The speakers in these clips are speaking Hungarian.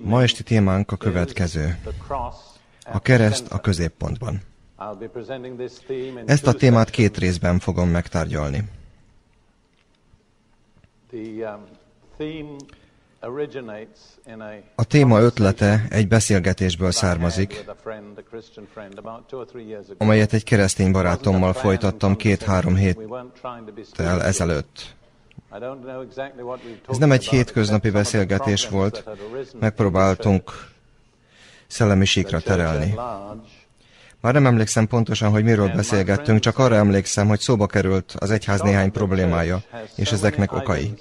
Ma esti témánk a következő. A kereszt a középpontban. Ezt a témát két részben fogom megtárgyalni. A téma ötlete egy beszélgetésből származik, amelyet egy keresztény barátommal folytattam két-három héttel ezelőtt. Ez nem egy hétköznapi beszélgetés volt, megpróbáltunk szellemi síkra terelni. Már nem emlékszem pontosan, hogy miről beszélgettünk, csak arra emlékszem, hogy szóba került az egyház néhány problémája, és ezeknek okai.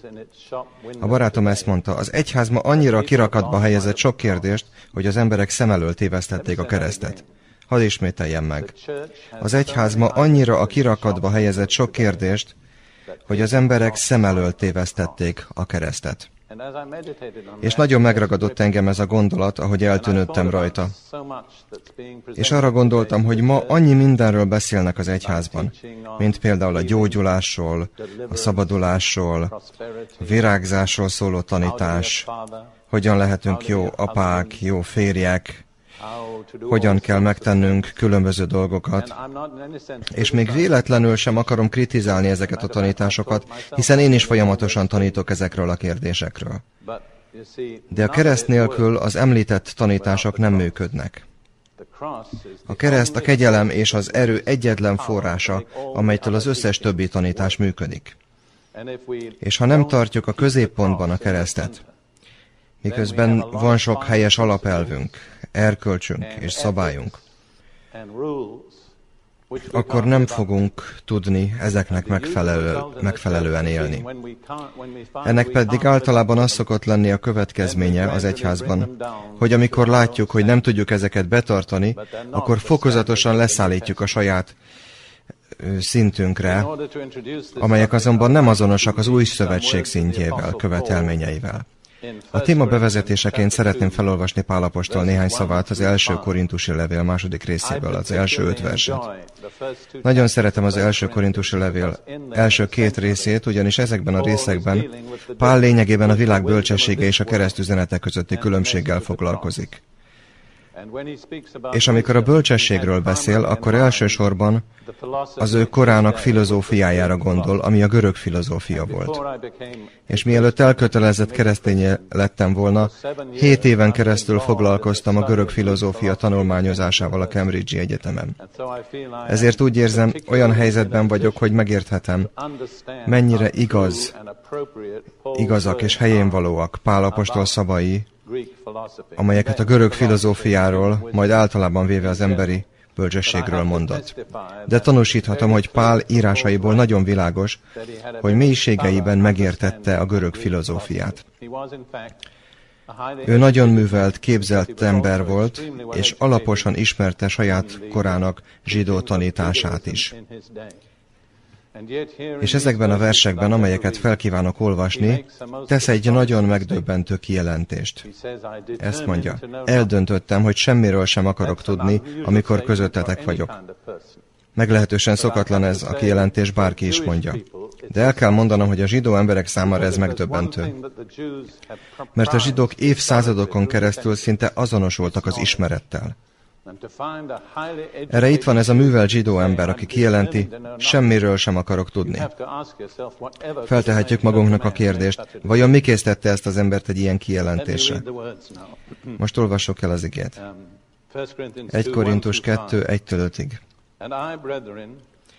A barátom ezt mondta, az egyház ma annyira kirakatba helyezett sok kérdést, hogy az emberek szem elől tévesztették a keresztet. Hadd ismételjem meg. Az egyház ma annyira a kirakatba helyezett sok kérdést, hogy az emberek szem elől tévesztették a keresztet. És nagyon megragadott engem ez a gondolat, ahogy eltűnődtem rajta. És arra gondoltam, hogy ma annyi mindenről beszélnek az egyházban, mint például a gyógyulásról, a szabadulásról, a virágzásról szóló tanítás, hogyan lehetünk jó apák, jó férjek, hogyan kell megtennünk különböző dolgokat. És még véletlenül sem akarom kritizálni ezeket a tanításokat, hiszen én is folyamatosan tanítok ezekről a kérdésekről. De a kereszt nélkül az említett tanítások nem működnek. A kereszt a kegyelem és az erő egyetlen forrása, amelytől az összes többi tanítás működik. És ha nem tartjuk a középpontban a keresztet, miközben van sok helyes alapelvünk, erkölcsünk és szabályunk, akkor nem fogunk tudni ezeknek megfelelő, megfelelően élni. Ennek pedig általában az szokott lenni a következménye az egyházban, hogy amikor látjuk, hogy nem tudjuk ezeket betartani, akkor fokozatosan leszállítjuk a saját szintünkre, amelyek azonban nem azonosak az új szövetség szintjével, követelményeivel. A téma bevezetéseként szeretném felolvasni Pálapostól néhány szavát az első korintusi levél második részéből, az első öt verset. Nagyon szeretem az első korintusi levél első két részét, ugyanis ezekben a részekben Pál lényegében a világ bölcsessége és a keresztüzenete közötti különbséggel foglalkozik. És amikor a bölcsességről beszél, akkor elsősorban az ő korának filozófiájára gondol, ami a görög filozófia volt. És mielőtt elkötelezett keresztény lettem volna, hét éven keresztül foglalkoztam a görög filozófia tanulmányozásával a Cambridge Egyetemen. Ezért úgy érzem, olyan helyzetben vagyok, hogy megérthetem, mennyire igaz, igazak és helyén valóak Pál apostol szavai, amelyeket a görög filozófiáról, majd általában véve az emberi bölcsességről mondott. De tanúsíthatom, hogy Pál írásaiból nagyon világos, hogy mélységeiben megértette a görög filozófiát. Ő nagyon művelt, képzelt ember volt, és alaposan ismerte saját korának zsidó tanítását is. És ezekben a versekben, amelyeket felkívánok olvasni, tesz egy nagyon megdöbbentő kijelentést. Ezt mondja, eldöntöttem, hogy semmiről sem akarok tudni, amikor közöttetek vagyok. Meglehetősen szokatlan ez a kijelentés, bárki is mondja. De el kell mondanom, hogy a zsidó emberek számára ez megdöbbentő. Mert a zsidók évszázadokon keresztül szinte azonosultak az ismerettel. Erre itt van ez a művel zsidó ember, aki kijelenti, semmiről sem akarok tudni. Feltehetjük magunknak a kérdést, vajon mi késztette ezt az embert egy ilyen kijelentésre? Most olvassuk el az igét. 1 Korintus 2, 1-től 5-ig.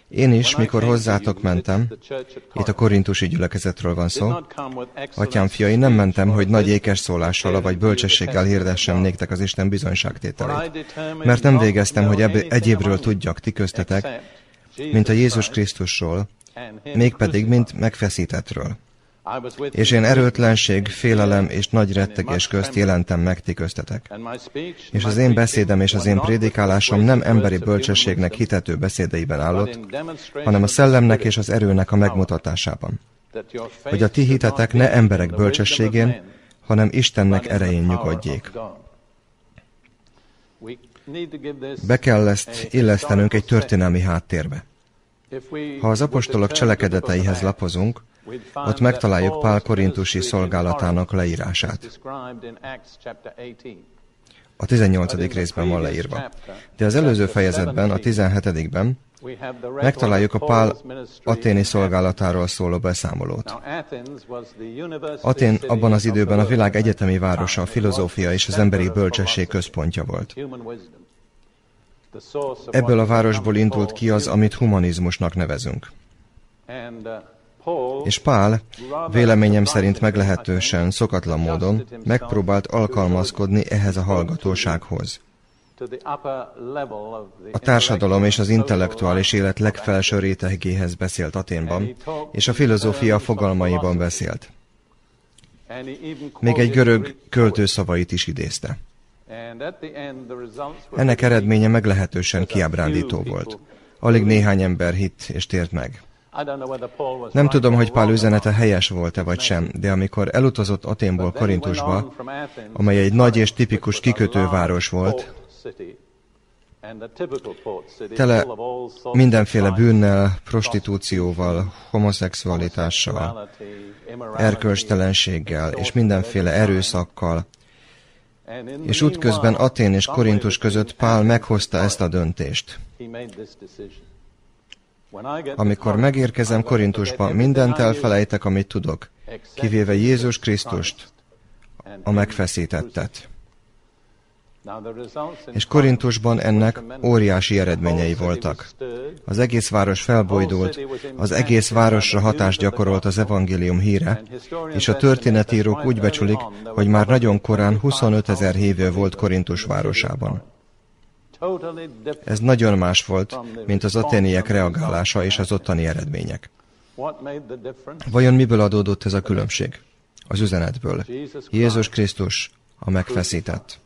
Én is, mikor hozzátok mentem, itt a korintusi gyülekezetről van szó, atyám fiai, nem mentem, hogy nagy ékes szólással vagy bölcsességgel hirdessem néktek az Isten bizonyságtételét, mert nem végeztem, hogy egyébről tudjak ti köztetek, mint a Jézus Krisztusról, mégpedig, mint megfeszítetről. És én erőtlenség, félelem és nagy rettegés közt jelentem meg ti köztetek. És az én beszédem és az én prédikálásom nem emberi bölcsességnek hitető beszédeiben állott, hanem a szellemnek és az erőnek a megmutatásában. Hogy a ti hitetek ne emberek bölcsességén, hanem Istennek erején nyugodjék. Be kell ezt illesztenünk egy történelmi háttérbe. Ha az apostolok cselekedeteihez lapozunk, ott megtaláljuk Pál korintusi szolgálatának leírását. A 18. részben van leírva. De az előző fejezetben, a 17-ben megtaláljuk a Pál aténi szolgálatáról szóló beszámolót. Atén abban az időben a világ egyetemi városa, a filozófia és az emberi bölcsesség központja volt. Ebből a városból indult ki az, amit humanizmusnak nevezünk. És Pál véleményem szerint meglehetősen szokatlan módon megpróbált alkalmazkodni ehhez a hallgatósághoz. A társadalom és az intellektuális élet legfelső rétegéhez beszélt Aténban, és a filozófia fogalmaiban beszélt. Még egy görög költő szavait is idézte. Ennek eredménye meglehetősen kiábrándító volt. Alig néhány ember hitt és tért meg. Nem tudom, hogy Pál üzenete helyes volt-e vagy sem, de amikor elutazott Aténból Korintusba, amely egy nagy és tipikus kikötőváros volt, tele mindenféle bűnnel, prostitúcióval, homoszexualitással, erkölcstelenséggel és mindenféle erőszakkal, és útközben Atén és Korintus között Pál meghozta ezt a döntést. Amikor megérkezem Korintusba, mindent elfelejtek, amit tudok, kivéve Jézus Krisztust, a megfeszítettet. És Korintusban ennek óriási eredményei voltak. Az egész város felbojdult, az egész városra hatást gyakorolt az evangélium híre, és a történetírók úgy becsülik, hogy már nagyon korán 25 ezer hívő volt Korintus városában. Ez nagyon más volt, mint az aténiek reagálása és az ottani eredmények. Vajon miből adódott ez a különbség? Az üzenetből. Jézus Krisztus, a megfeszített.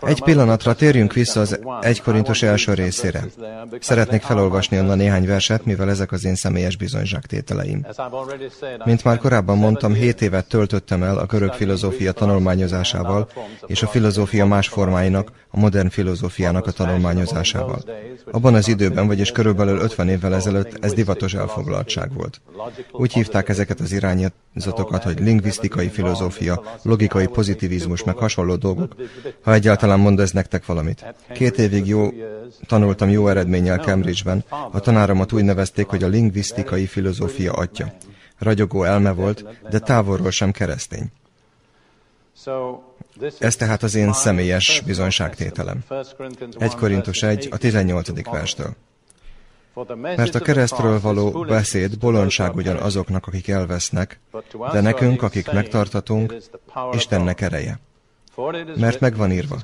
Egy pillanatra térjünk vissza az 1 Korintus első részére. Szeretnék felolvasni onnan néhány verset, mivel ezek az én személyes bizonyságtételeim. Mint már korábban mondtam, 7 évet töltöttem el a görög filozófia tanulmányozásával és a filozófia más formáinak, a modern filozófiának a tanulmányozásával. Abban az időben, vagyis körülbelül 50 évvel ezelőtt ez divatos elfoglaltság volt. Úgy hívták ezeket az irányzatokat, hogy lingvisztikai filozófia, logikai pozitivizmus, meg hasonló dolgok, ha egyáltalán mond ez nektek valamit. Két évig jó, tanultam jó eredménnyel Cambridge-ben. A tanáromat úgy nevezték, hogy a lingvisztikai filozófia atya. Ragyogó elme volt, de távolról sem keresztény. Ez tehát az én személyes bizonyságtételem. 1 Korintus 1, a 18. verstől. Mert a keresztről való beszéd bolondság ugyan azoknak, akik elvesznek, de nekünk, akik megtartatunk, Istennek ereje. Mert megvan írva.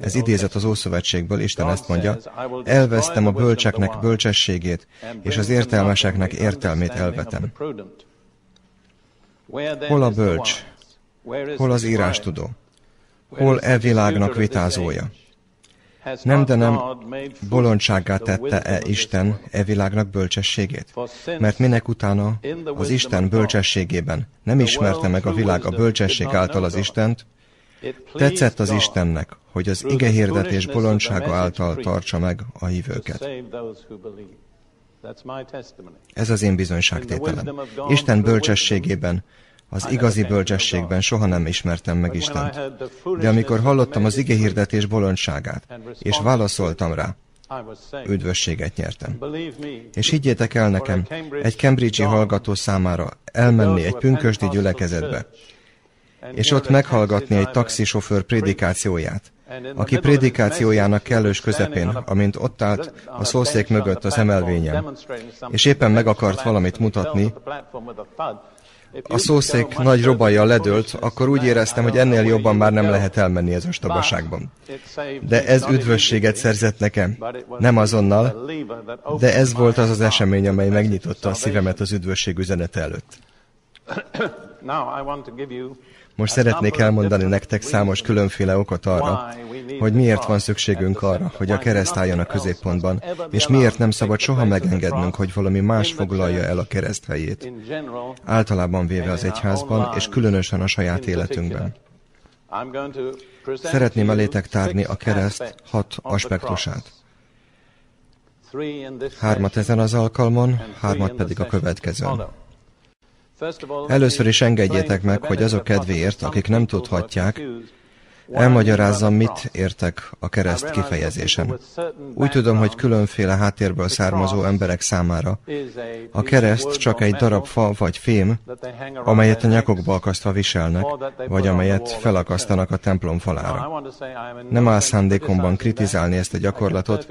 Ez idézet az Ószövetségből, Isten ezt mondja, elvesztem a bölcseknek bölcsességét, és az értelmeseknek értelmét elvetem. Hol a bölcs? Hol az írás tudó? Hol e világnak vitázója? Nem, de nem bolondságá tette-e Isten e világnak bölcsességét? Mert minek utána az Isten bölcsességében nem ismerte meg a világ a bölcsesség által az Istent, Tetszett az Istennek, hogy az ige hirdetés bolondsága által tartsa meg a hívőket. Ez az én bizonyságtételem. Isten bölcsességében, az igazi bölcsességben soha nem ismertem meg Istent. De amikor hallottam az ige hirdetés bolondságát, és válaszoltam rá, üdvösséget nyertem. És higgyétek el nekem, egy Cambridge-i hallgató számára elmenni egy pünkösdi gyülekezetbe, és ott meghallgatni egy taxisofőr prédikációját, aki prédikációjának kellős közepén, amint ott állt a szószék mögött az emelvényen, és éppen meg akart valamit mutatni, a szószék nagy robajjal ledőlt, akkor úgy éreztem, hogy ennél jobban már nem lehet elmenni ez a stabaságban. De ez üdvösséget szerzett nekem. Nem azonnal, de ez volt az az esemény, amely megnyitotta a szívemet az üdvösség üzenete előtt. Most szeretnék elmondani nektek számos különféle okot arra, hogy miért van szükségünk arra, hogy a kereszt álljon a középpontban, és miért nem szabad soha megengednünk, hogy valami más foglalja el a kereszt helyét. Általában véve az egyházban, és különösen a saját életünkben. Szeretném elétek tárni a kereszt hat aspektusát. hármat ezen az alkalmon, hármat pedig a következőn. Először is engedjétek meg, hogy azok kedvéért, akik nem tudhatják, Elmagyarázzam, mit értek a kereszt kifejezésen. Úgy tudom, hogy különféle háttérből származó emberek számára a kereszt csak egy darab fa vagy fém, amelyet a nyakokba akasztva viselnek, vagy amelyet felakasztanak a templom falára. Nem áll szándékomban kritizálni ezt a gyakorlatot,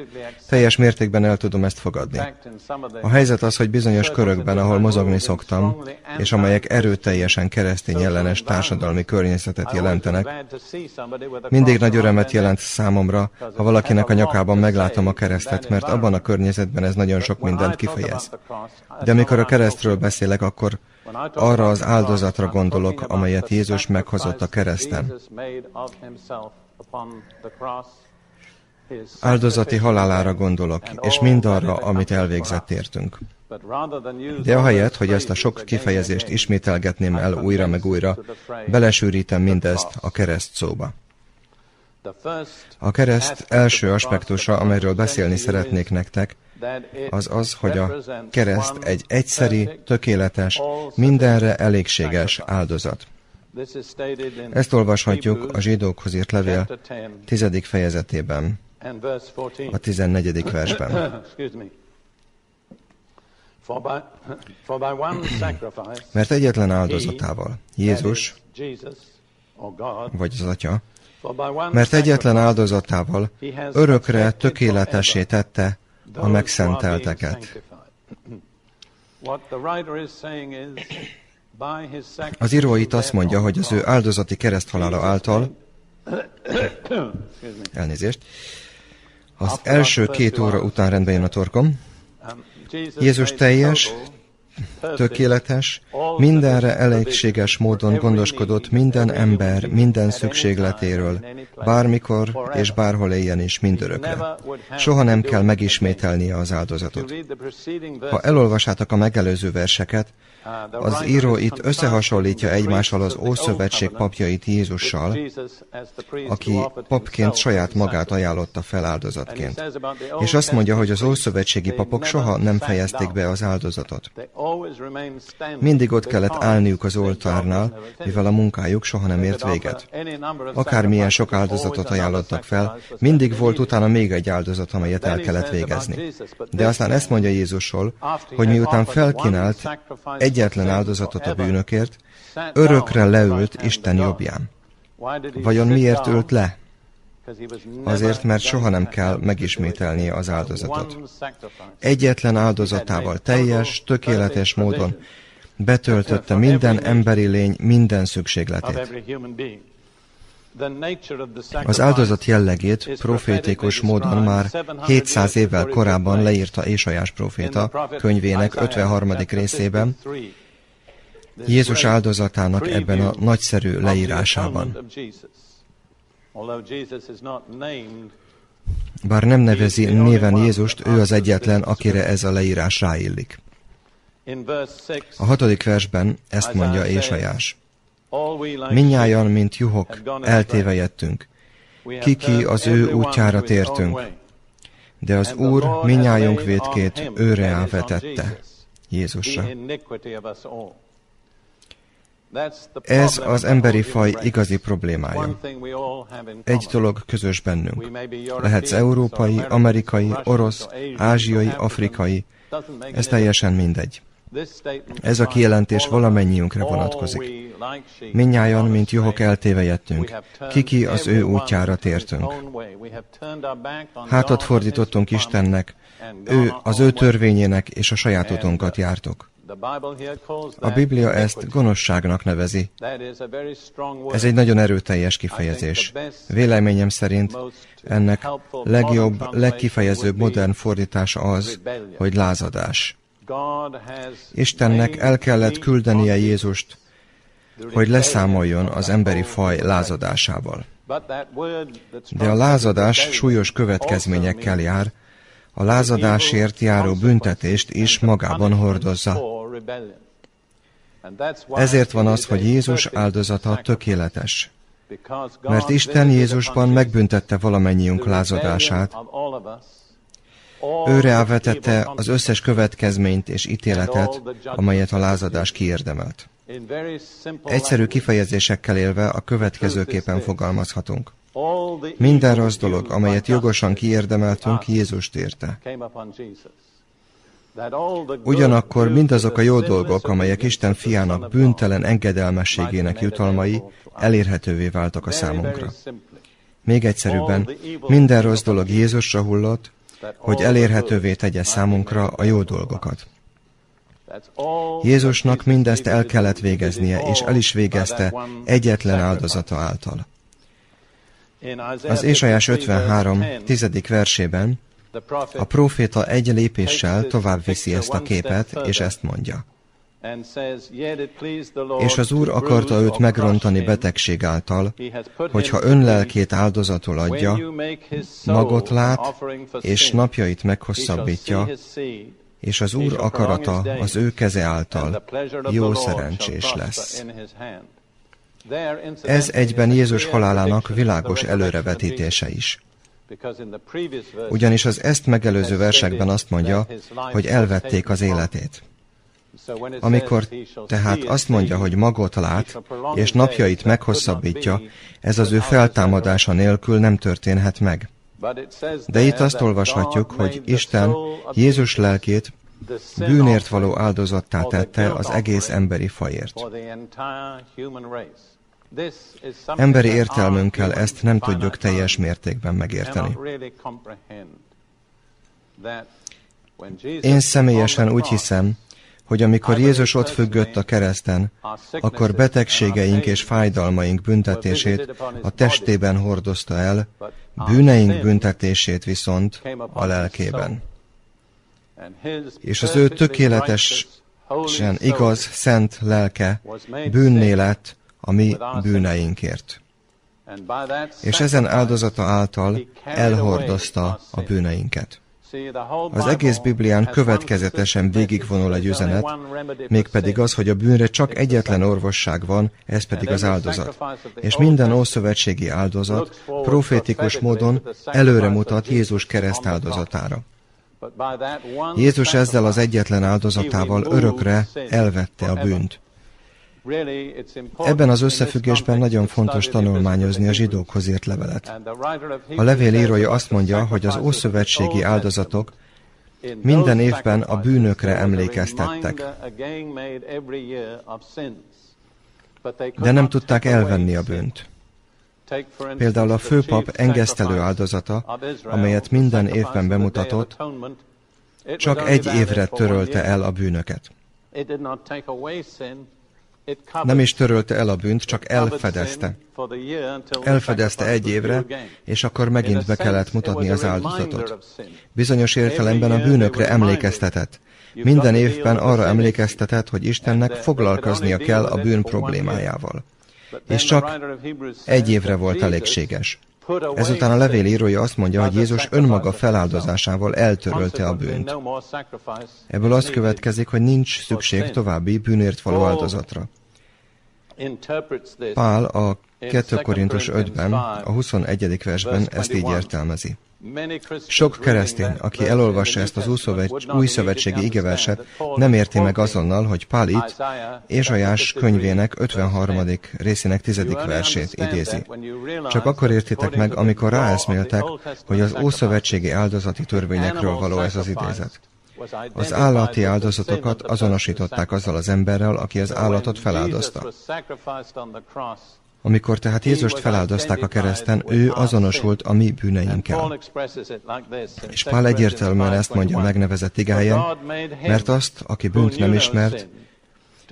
teljes mértékben el tudom ezt fogadni. A helyzet az, hogy bizonyos körökben, ahol mozogni szoktam, és amelyek erőteljesen keresztény ellenes társadalmi környezetet jelentenek, mindig nagy örömet jelent számomra, ha valakinek a nyakában meglátom a keresztet, mert abban a környezetben ez nagyon sok mindent kifejez. De amikor a keresztről beszélek, akkor arra az áldozatra gondolok, amelyet Jézus meghozott a kereszten. Áldozati halálára gondolok, és mindarra, amit elvégzett értünk. De ahelyett, hogy ezt a sok kifejezést ismételgetném el újra meg újra, belesűrítem mindezt a kereszt szóba. A kereszt első aspektusa, amelyről beszélni szeretnék nektek, az az, hogy a kereszt egy egyszeri, tökéletes, mindenre elégséges áldozat. Ezt olvashatjuk a zsidókhoz írt levél tizedik fejezetében, a tizennegyedik versben. Mert egyetlen áldozatával, Jézus, vagy az Atya, mert egyetlen áldozatával örökre tökéletesé tette a megszentelteket. Az író itt azt mondja, hogy az ő áldozati kereszthalála által elnézést, az első két óra után rendben jön a torkom, Jézus teljes, tökéletes, mindenre elégséges módon gondoskodott minden ember minden szükségletéről, bármikor és bárhol éljen is mindörökre. Soha nem kell megismételnie az áldozatot. Ha elolvasátok a megelőző verseket, az író itt összehasonlítja egymással az Ószövetség papjait Jézussal, aki papként saját magát ajánlotta fel áldozatként. És azt mondja, hogy az Ószövetségi papok soha nem fejezték be az áldozatot. Mindig ott kellett állniuk az oltárnál, mivel a munkájuk soha nem ért véget. Akármilyen sok áldozatot ajánlottak fel, mindig volt utána még egy áldozat, amelyet el kellett végezni. De aztán ezt mondja Jézusról, hogy miután felkínált egyetlen áldozatot a bűnökért, örökre leült Isten jobbján. Vajon miért ült le? Azért, mert soha nem kell megismételnie az áldozatot. Egyetlen áldozatával teljes, tökéletes módon betöltötte minden emberi lény minden szükségletét. Az áldozat jellegét profétikus módon már 700 évvel korábban leírta Ésajás proféta könyvének 53. részében, Jézus áldozatának ebben a nagyszerű leírásában. Bár nem nevezi néven Jézust, ő az egyetlen, akire ez a leírás ráillik. A hatodik versben ezt mondja Ésajás. Minnyájan, mint juhok, eltévejettünk. Kiki az ő útjára tértünk. De az Úr minnyájunk vétkét őre elvetette. Jézusra. Ez az emberi faj igazi problémája. Egy dolog közös bennünk. Lehetsz európai, amerikai, orosz, ázsiai, afrikai, ez teljesen mindegy. Ez a kijelentés valamennyiunkra vonatkozik. Minnyájan, mint juhok eltévejettünk, kiki az ő útjára tértünk. Hátat fordítottunk Istennek, ő az ő törvényének és a saját utunkat jártok. A Biblia ezt gonoszságnak nevezi. Ez egy nagyon erőteljes kifejezés. Véleményem szerint ennek legjobb, legkifejezőbb modern fordítása az, hogy lázadás. Istennek el kellett küldenie Jézust, hogy leszámoljon az emberi faj lázadásával. De a lázadás súlyos következményekkel jár, a lázadásért járó büntetést is magában hordozza. Ezért van az, hogy Jézus áldozata tökéletes. Mert Isten Jézusban megbüntette valamennyiünk lázadását, Ő rávetette az összes következményt és ítéletet, amelyet a lázadás kiérdemelt. Egyszerű kifejezésekkel élve a következőképpen fogalmazhatunk. Minden rossz dolog, amelyet jogosan kiérdemeltünk, Jézust érte. Ugyanakkor mindazok a jó dolgok, amelyek Isten fiának bűntelen engedelmességének jutalmai, elérhetővé váltak a számunkra. Még egyszerűbben, minden rossz dolog Jézusra hullott, hogy elérhetővé tegye számunkra a jó dolgokat. Jézusnak mindezt el kellett végeznie, és el is végezte egyetlen áldozata által. Az Ésajás 53. tizedik versében a próféta egy lépéssel tovább viszi ezt a képet, és ezt mondja. És az Úr akarta őt megrontani betegség által, hogyha önlelkét áldozatul adja, magot lát, és napjait meghosszabbítja, és az Úr akarata az ő keze által jó szerencsés lesz. Ez egyben Jézus halálának világos előrevetítése is. Ugyanis az ezt megelőző versekben azt mondja, hogy elvették az életét. Amikor tehát azt mondja, hogy magot lát, és napjait meghosszabbítja, ez az ő feltámadása nélkül nem történhet meg. De itt azt olvashatjuk, hogy Isten Jézus lelkét bűnért való áldozattá tette az egész emberi fajért. Emberi értelmünkkel ezt nem tudjuk teljes mértékben megérteni. Én személyesen úgy hiszem, hogy amikor Jézus ott függött a kereszten, akkor betegségeink és fájdalmaink büntetését a testében hordozta el, bűneink büntetését viszont a lelkében. És az ő tökéletesen igaz, szent lelke bűnné lett a mi bűneinkért. És ezen áldozata által elhordozta a bűneinket. Az egész Biblián következetesen végigvonul egy üzenet, mégpedig az, hogy a bűnre csak egyetlen orvosság van, ez pedig az áldozat. És minden ószövetségi áldozat profétikus módon előre mutat Jézus kereszt áldozatára. Jézus ezzel az egyetlen áldozatával örökre elvette a bűnt. Ebben az összefüggésben nagyon fontos tanulmányozni a zsidókhoz írt levelet. A levél írója azt mondja, hogy az ószövetségi áldozatok minden évben a bűnökre emlékeztettek, de nem tudták elvenni a bűnt. Például a főpap engesztelő áldozata, amelyet minden évben bemutatott, csak egy évre törölte el a bűnöket. Nem is törölte el a bűnt, csak elfedezte. Elfedezte egy évre, és akkor megint be kellett mutatni az áldozatot. Bizonyos értelemben a bűnökre emlékeztetett. Minden évben arra emlékeztetett, hogy Istennek foglalkoznia kell a bűn problémájával. És csak egy évre volt elégséges. Ezután a levél írója azt mondja, hogy Jézus önmaga feláldozásával eltörölte a bűnt. Ebből az következik, hogy nincs szükség további bűnért való áldozatra. Pál a 2 Korintus 5-ben, a 21. versben ezt így értelmezi. Sok keresztény, aki elolvassa ezt az új szövetségi igeverset, nem érti meg azonnal, hogy Pál itt Ézsajás könyvének 53. részének 10. versét idézi. Csak akkor értitek meg, amikor ráeszméltek, hogy az ószövetségi áldozati törvényekről való ez az idézet. Az állati áldozatokat azonosították azzal az emberrel, aki az állatot feláldozta. Amikor tehát Jézust feláldozták a kereszten, ő azonosult a mi bűneinkkel. És Pál egyértelműen ezt mondja a megnevezett igáján, mert azt, aki bűnt nem ismert,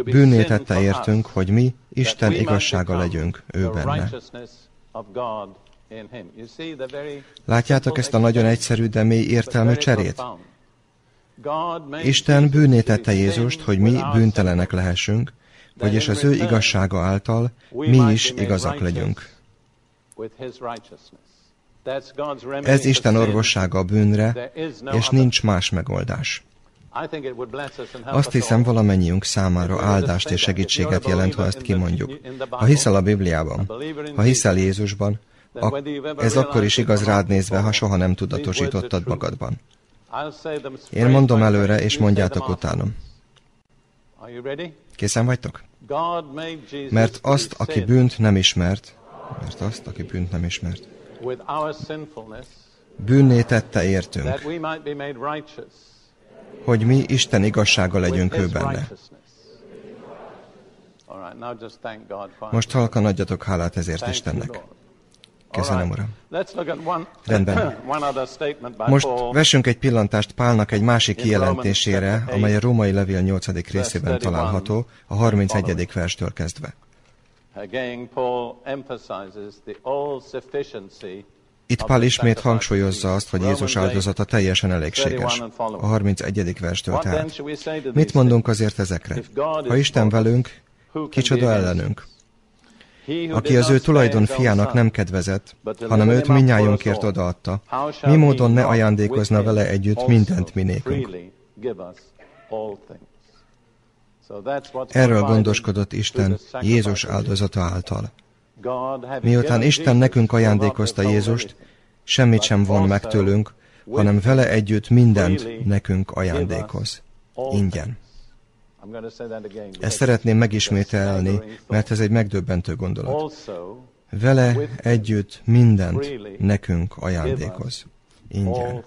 bűnné tette értünk, hogy mi Isten igazsága legyünk ő benne. Látjátok ezt a nagyon egyszerű, de mély értelmű cserét? Isten bűnné tette Jézust, hogy mi bűntelenek lehessünk, vagyis az ő igazsága által mi is igazak legyünk. Ez Isten orvossága a bűnre, és nincs más megoldás. Azt hiszem valamennyiünk számára áldást és segítséget jelent, ha ezt kimondjuk. Ha hiszel a Bibliában, ha hiszel Jézusban, ez akkor is igaz rád nézve, ha soha nem tudatosítottad magadban. Én mondom előre, és mondjátok utánam. Készen vagytok? Mert azt, aki bűnt nem ismert, mert azt, aki bűnt nem ismert, bűnné tette értünk, hogy mi Isten igazsága legyünk ő benne. Most halkan adjatok hálát ezért Istennek. Köszönöm, Uram. Rendben. Most vessünk egy pillantást Pálnak egy másik kijelentésére, amely a római levél 8. részében található, a 31. verstől kezdve. Itt Pál ismét hangsúlyozza azt, hogy Jézus áldozata teljesen elégséges. A 31. verstől tehát. Mit mondunk azért ezekre? Ha Isten velünk, kicsoda ellenünk? Aki az ő tulajdon fiának nem kedvezett, hanem őt minnyájunkért odaadta, mi módon ne ajándékozna vele együtt mindent minékünk. Erről gondoskodott Isten Jézus áldozata által. Miután Isten nekünk ajándékozta Jézust, semmit sem von meg tőlünk, hanem vele együtt mindent nekünk ajándékoz. Ingyen. Ezt szeretném megismételni, mert ez egy megdöbbentő gondolat. Vele együtt mindent nekünk ajándékoz. Ingyen.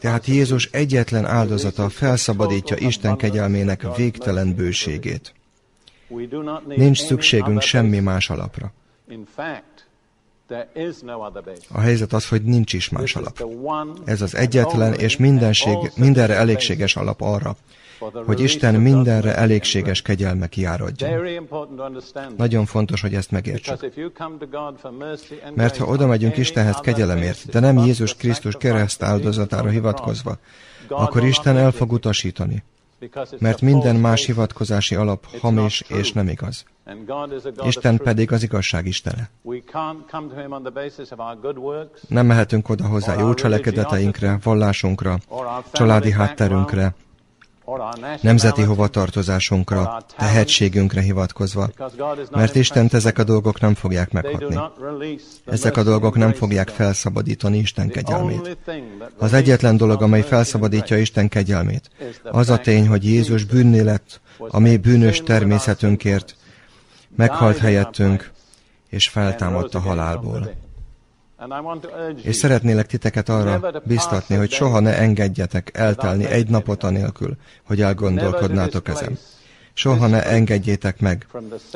Tehát Jézus egyetlen áldozata felszabadítja Isten kegyelmének végtelen bőségét. Nincs szükségünk semmi más alapra. A helyzet az, hogy nincs is más alap. Ez az egyetlen és mindenség, mindenre elégséges alap arra, hogy Isten mindenre elégséges kegyelme kiáradjon. Nagyon fontos, hogy ezt megértsük. Mert ha oda megyünk Istenhez kegyelemért, de nem Jézus Krisztus kereszt áldozatára hivatkozva, akkor Isten el fog utasítani mert minden más hivatkozási alap hamis és nem igaz. Isten pedig az igazság Istene. Nem mehetünk oda hozzá jó cselekedeteinkre, vallásunkra, családi hátterünkre, nemzeti hovatartozásunkra, tehetségünkre hivatkozva, mert Istent ezek a dolgok nem fogják meghatni. Ezek a dolgok nem fogják felszabadítani Isten kegyelmét. Az egyetlen dolog, amely felszabadítja Isten kegyelmét, az a tény, hogy Jézus bűnné lett a bűnös természetünkért, meghalt helyettünk, és feltámadt a halálból. És szeretnélek titeket arra biztatni, hogy soha ne engedjetek eltelni egy napot anélkül, hogy elgondolkodnátok ezen. Soha ne engedjétek meg,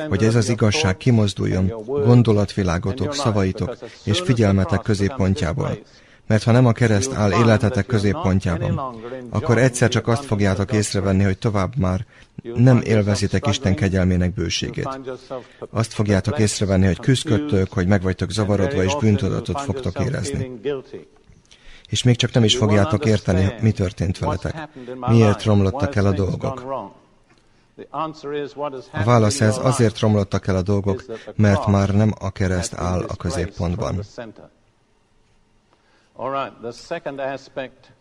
hogy ez az igazság kimozduljon gondolatvilágotok, szavaitok és figyelmetek középpontjából, mert ha nem a kereszt áll életetek középpontjában, akkor egyszer csak azt fogjátok észrevenni, hogy tovább már nem élvezitek Isten kegyelmének bőségét. Azt fogjátok észrevenni, hogy küzdködtök, hogy meg zavarodva, és bűntudatot fogtok érezni. És még csak nem is fogjátok érteni, mi történt veletek. Miért romlottak el a dolgok. A válasz ez, azért romlottak el a dolgok, mert már nem a kereszt áll a középpontban.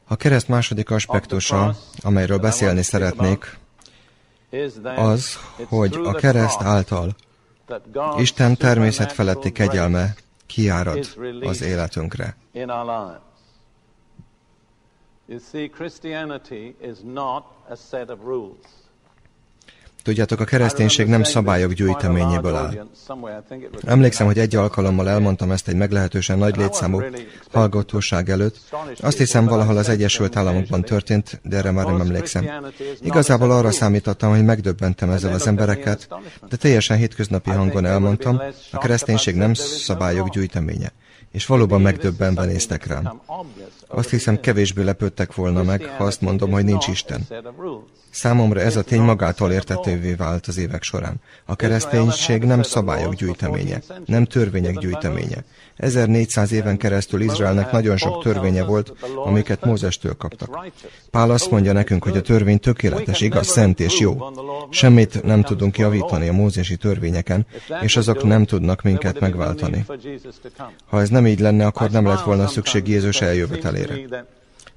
A kereszt második aspektusa, amelyről beszélni szeretnék, az, hogy a kereszt által Isten természet feletti kegyelme kiárad az életünkre. A. Tudjátok, a kereszténység nem szabályok gyűjteményéből áll. Emlékszem, hogy egy alkalommal elmondtam ezt egy meglehetősen nagy létszámú hallgatóság előtt. Azt hiszem, valahol az Egyesült Államokban történt, de erre már nem emlékszem. Igazából arra számítottam, hogy megdöbbentem ezzel az embereket, de teljesen hétköznapi hangon elmondtam, a kereszténység nem szabályok gyűjteménye és valóban megdöbbenve néztek rám. Azt hiszem, kevésbé lepődtek volna meg, ha azt mondom, hogy nincs Isten. Számomra ez a tény magától értetővé vált az évek során. A kereszténység nem szabályok gyűjteménye, nem törvények gyűjteménye. 1400 éven keresztül Izraelnek nagyon sok törvénye volt, amiket Mózestől kaptak. Pál azt mondja nekünk, hogy a törvény tökéletes, igaz, szent és jó. Semmit nem tudunk javítani a mózesi törvényeken, és azok nem tudnak minket megváltani. Ha ez nem így lenne, akkor nem lett volna szükség Jézus eljövetelére.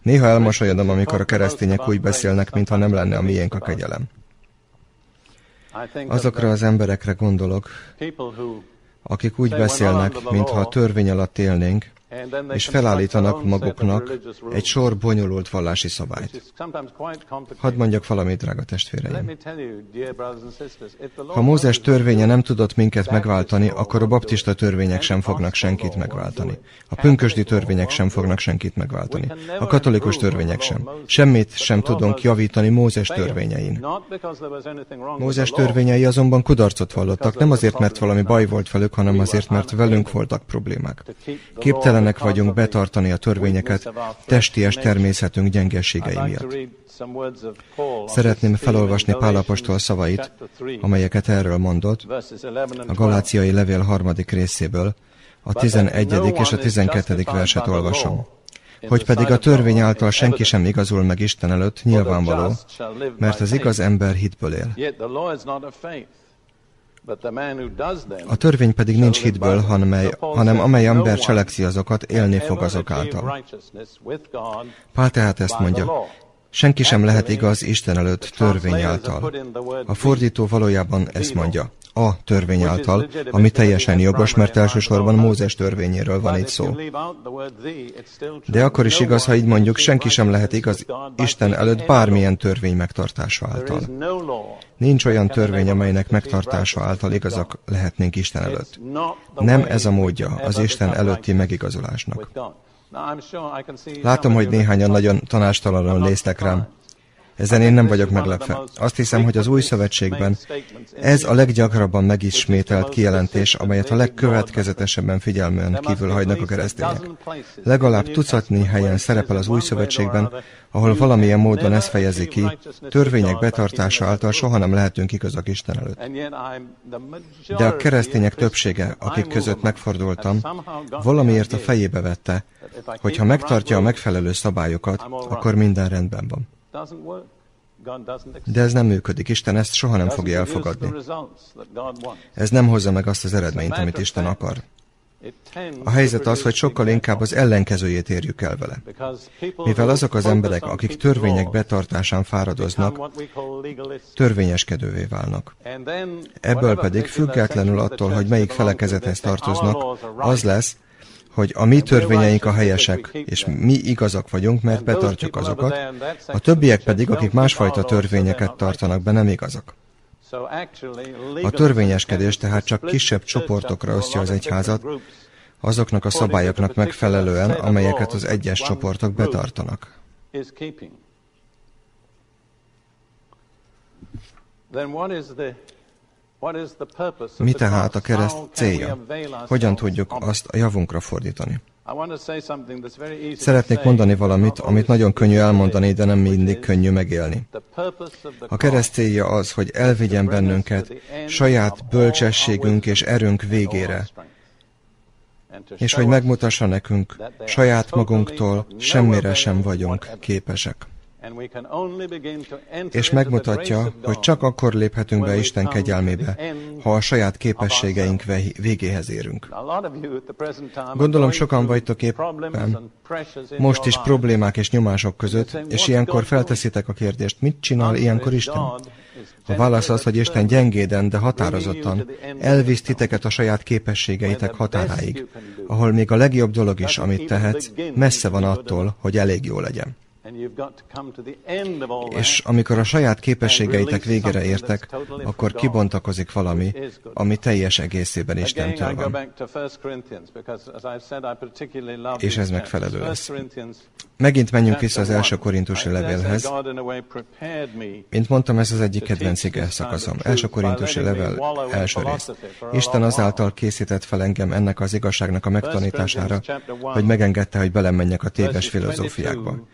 Néha elmosolyodom, amikor a keresztények úgy beszélnek, mintha nem lenne a miénk a kegyelem. Azokra az emberekre gondolok, akik úgy beszélnek, mintha a törvény alatt élnénk, és felállítanak maguknak egy sor bonyolult vallási szabályt. Hadd mondjak valamit, drága testvéreim. Ha Mózes törvénye nem tudott minket megváltani, akkor a baptista törvények sem fognak senkit megváltani. A pünkösdi törvények sem fognak senkit megváltani. A katolikus törvények sem. Semmit sem tudunk javítani Mózes törvényein. Mózes törvényei azonban kudarcot vallottak, nem azért, mert valami baj volt velük, hanem azért, mert velünk voltak problémák. Képtelen képtelenek vagyunk betartani a törvényeket testies természetünk gyengességei miatt. Szeretném felolvasni Pálapostól szavait, amelyeket erről mondott, a Galáciai levél harmadik részéből, a 11. és a 12. verset olvasom. Hogy pedig a törvény által senki sem igazul meg Isten előtt, nyilvánvaló, mert az igaz ember hitből él. A törvény pedig nincs hitből, hanem, hanem amely ember cselekszi azokat, élni fog azok által. Pál tehát ezt mondja, Senki sem lehet igaz Isten előtt törvény által. A fordító valójában ezt mondja, a törvény által, ami teljesen jogos, mert elsősorban Mózes törvényéről van itt szó. De akkor is igaz, ha így mondjuk, senki sem lehet igaz Isten előtt bármilyen törvény megtartása által. Nincs olyan törvény, amelynek megtartása által igazak lehetnénk Isten előtt. Nem ez a módja az Isten előtti megigazolásnak. Látom, hogy néhányan nagyon tanástalanul néztek rám. Ezen én nem vagyok meglepve. Azt hiszem, hogy az új szövetségben ez a leggyakrabban megismételt kijelentés, amelyet a legkövetkezetesebben figyelműen kívül hagynak a keresztények. Legalább tucatnyi helyen szerepel az új szövetségben, ahol valamilyen módon ez fejezi ki, törvények betartása által soha nem lehetünk igazak Isten előtt. De a keresztények többsége, akik között megfordultam, valamiért a fejébe vette, hogy ha megtartja a megfelelő szabályokat, akkor minden rendben van. De ez nem működik. Isten ezt soha nem fogja elfogadni. Ez nem hozza meg azt az eredményt, amit Isten akar. A helyzet az, hogy sokkal inkább az ellenkezőjét érjük el vele. Mivel azok az emberek, akik törvények betartásán fáradoznak, törvényeskedővé válnak. Ebből pedig függetlenül attól, hogy melyik felekezethez tartoznak, az lesz, hogy a mi törvényeink a helyesek, és mi igazak vagyunk, mert betartjuk azokat, a többiek pedig, akik másfajta törvényeket tartanak be, nem igazak. A törvényeskedés tehát csak kisebb csoportokra osztja az egyházat, azoknak a szabályoknak megfelelően, amelyeket az egyes csoportok betartanak. Then what is the mi tehát a kereszt célja? Hogyan tudjuk azt a javunkra fordítani? Szeretnék mondani valamit, amit nagyon könnyű elmondani, de nem mindig könnyű megélni. A kereszt célja az, hogy elvigyen bennünket saját bölcsességünk és erőnk végére, és hogy megmutassa nekünk, saját magunktól semmire sem vagyunk képesek és megmutatja, hogy csak akkor léphetünk be Isten kegyelmébe, ha a saját képességeink végéhez érünk. Gondolom sokan vagytok éppen most is problémák és nyomások között, és ilyenkor felteszitek a kérdést, mit csinál ilyenkor Isten? A válasz az, hogy Isten gyengéden, de határozottan elvisz titeket a saját képességeitek határáig, ahol még a legjobb dolog is, amit tehetsz, messze van attól, hogy elég jó legyen. És amikor a saját képességeitek végére értek, akkor kibontakozik valami, ami teljes egészében Istentől van. És ez megfelelő lesz. Megint menjünk vissza az első korintusi levélhez. Mint mondtam, ez az egyik kedvenc ige szakaszom. Első korintusi level első rész. Isten azáltal készített fel engem ennek az igazságnak a megtanítására, hogy megengedte, hogy belemenjek a téves filozófiákba.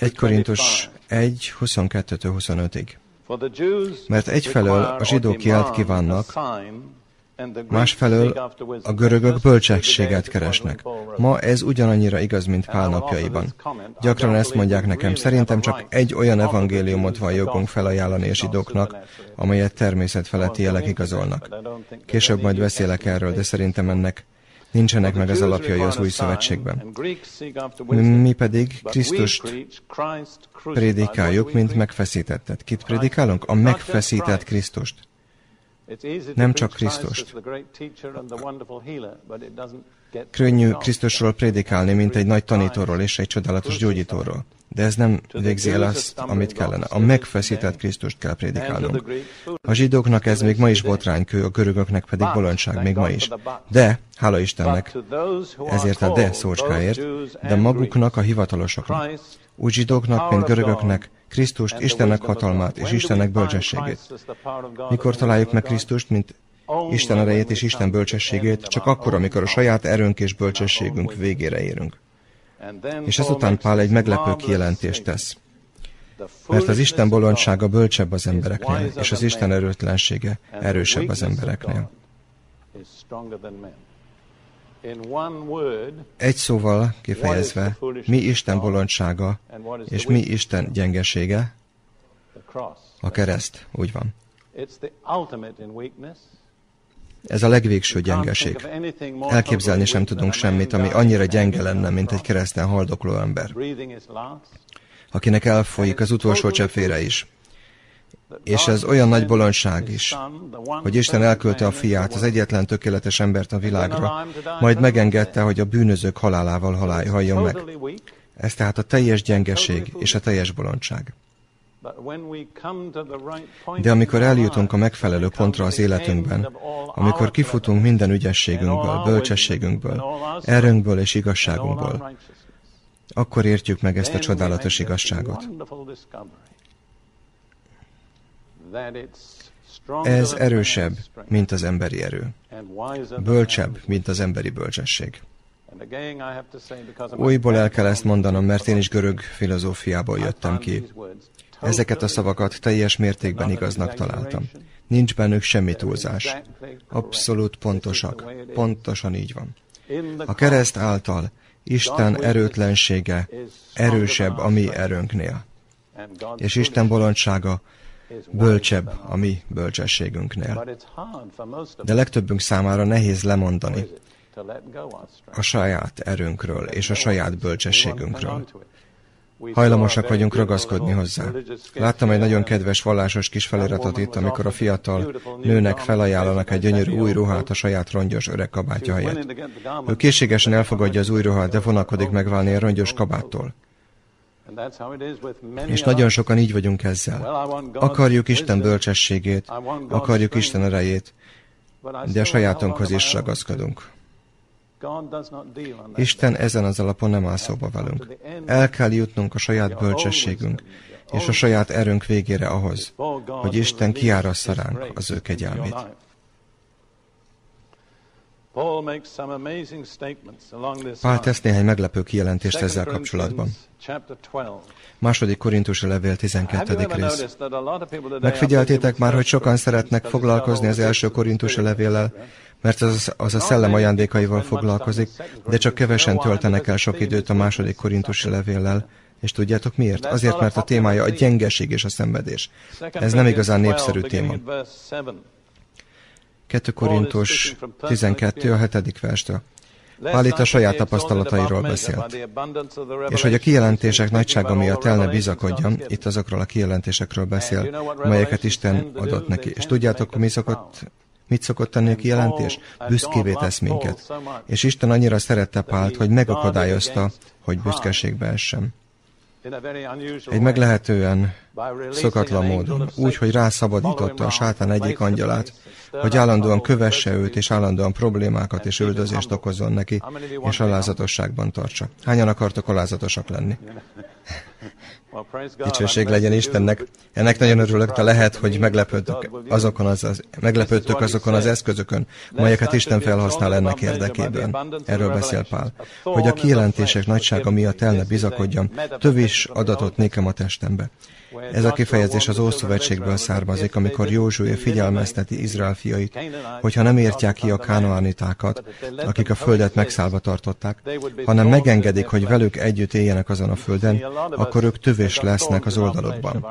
1 Korintus 1, 22-25-ig. Mert egyfelől a zsidók jelt kívánnak, másfelől a görögök bölcsességet keresnek. Ma ez ugyanannyira igaz, mint Pál napjaiban. Gyakran ezt mondják nekem, szerintem csak egy olyan evangéliumot van jogunk felajánlani a zsidóknak, amelyet természetfeletti jelek igazolnak. Később majd beszélek erről, de szerintem ennek nincsenek meg az alapjai az új szövetségben. Mi pedig Krisztust prédikáljuk, mint megfeszítettet. Kit prédikálunk? A megfeszített Krisztust. Nem csak Krisztust. könnyű Krisztusról prédikálni, mint egy nagy tanítóról és egy csodálatos gyógyítóról. De ez nem végzi el azt, amit kellene. A megfeszített Krisztust kell prédikálnunk. A zsidóknak ez még ma is botránykő, a görögöknek pedig bolondság még ma is. De, hála Istennek, ezért a de szócskáért, de maguknak a hivatalosoknak, úgy zsidóknak, mint görögöknek, Krisztust, Istennek hatalmát és Istennek bölcsességét. Mikor találjuk meg Krisztust, mint Isten erejét és Isten bölcsességét, csak akkor, amikor a saját erőnk és bölcsességünk végére érünk. És ezután Pál egy meglepő kijelentést tesz. Mert az Isten bolondsága bölcsebb az embereknél, és az Isten erőtlensége erősebb az embereknél. Egy szóval kifejezve, mi Isten bolondsága, és mi Isten gyengesége? A kereszt, úgy van. Ez a legvégső gyengeség. Elképzelni sem tudunk semmit, ami annyira gyenge lenne, mint egy kereszten haldokló ember, akinek elfolyik az utolsó cseppfére is. És ez olyan nagy bolondság is, hogy Isten elküldte a fiát, az egyetlen tökéletes embert a világra, majd megengedte, hogy a bűnözők halálával halál, halljon meg. Ez tehát a teljes gyengeség és a teljes bolondság. De amikor eljutunk a megfelelő pontra az életünkben, amikor kifutunk minden ügyességünkből, bölcsességünkből, erőnkből és igazságunkból, akkor értjük meg ezt a csodálatos igazságot. Ez erősebb, mint az emberi erő. Bölcsebb, mint az emberi bölcsesség. Újból el kell ezt mondanom, mert én is görög filozófiából jöttem ki. Ezeket a szavakat teljes mértékben igaznak találtam. Nincs bennük semmi túlzás. Abszolút pontosak. Pontosan így van. A kereszt által Isten erőtlensége erősebb a mi erőnknél. És Isten bolondsága bölcsebb a mi bölcsességünknél. De legtöbbünk számára nehéz lemondani a saját erőnkről és a saját bölcsességünkről. Hajlamosak vagyunk ragaszkodni hozzá. Láttam egy nagyon kedves vallásos kis feliratot itt, amikor a fiatal nőnek felajánlanak egy gyönyörű új ruhát a saját rongyos öreg kabátja helyett. Ő készségesen elfogadja az új ruhát, de vonakodik megválni a rongyos kabáttól. És nagyon sokan így vagyunk ezzel. Akarjuk Isten bölcsességét, akarjuk Isten erejét, de a sajátunkhoz is ragaszkodunk. Isten ezen az alapon nem áll szóba velünk. El kell jutnunk a saját bölcsességünk és a saját erőnk végére ahhoz, hogy Isten kiárassza ránk az ő kegyelmét. Pál tesz néhány meglepő kijelentést ezzel kapcsolatban. Második Korintusi levél 12. rész. Megfigyeltétek már, hogy sokan szeretnek foglalkozni az első Korintusi levéllel, mert az, az a szellem ajándékaival foglalkozik, de csak kevesen töltenek el sok időt a második korintusi levéllel. És tudjátok miért? Azért, mert a témája a gyengeség és a szenvedés. Ez nem igazán népszerű téma. 2 Korintus 12 a 7. verstől. Pál a saját tapasztalatairól beszélt. És hogy a kijelentések nagysága miatt el ne bizakodjam, itt azokról a kijelentésekről beszél, melyeket Isten adott neki. És tudjátok, mi szokott Mit szokott a kijelentés? Büszkévé tesz minket. És Isten annyira szerette Pált, hogy megakadályozta, hogy büszkeségbe essem. Egy meglehetően szokatlan módon, úgy, hogy rászabadította a sátán egyik angyalát, hogy állandóan kövesse őt, és állandóan problémákat és üldözést okozzon neki, és alázatosságban tartsa. Hányan akartok alázatosak lenni? Dicsőség legyen Istennek. Ennek nagyon örülök, de lehet, hogy meglepődtök azokon az, az, meglepődtök azokon az eszközökön, melyeket Isten felhasznál ennek érdekében. Erről beszél Pál. Hogy a kijelentések nagysága miatt el ne bizakodjam, tövis adatot nékem a testembe. Ez a kifejezés az Ószövetségből származik, amikor Józsué figyelmezteti Izrael fiait, hogyha nem értják ki a kánoánitákat, akik a földet megszállva tartották, hanem megengedik, hogy velük együtt éljenek azon a földen, akkor ők tövés lesznek az oldalukban.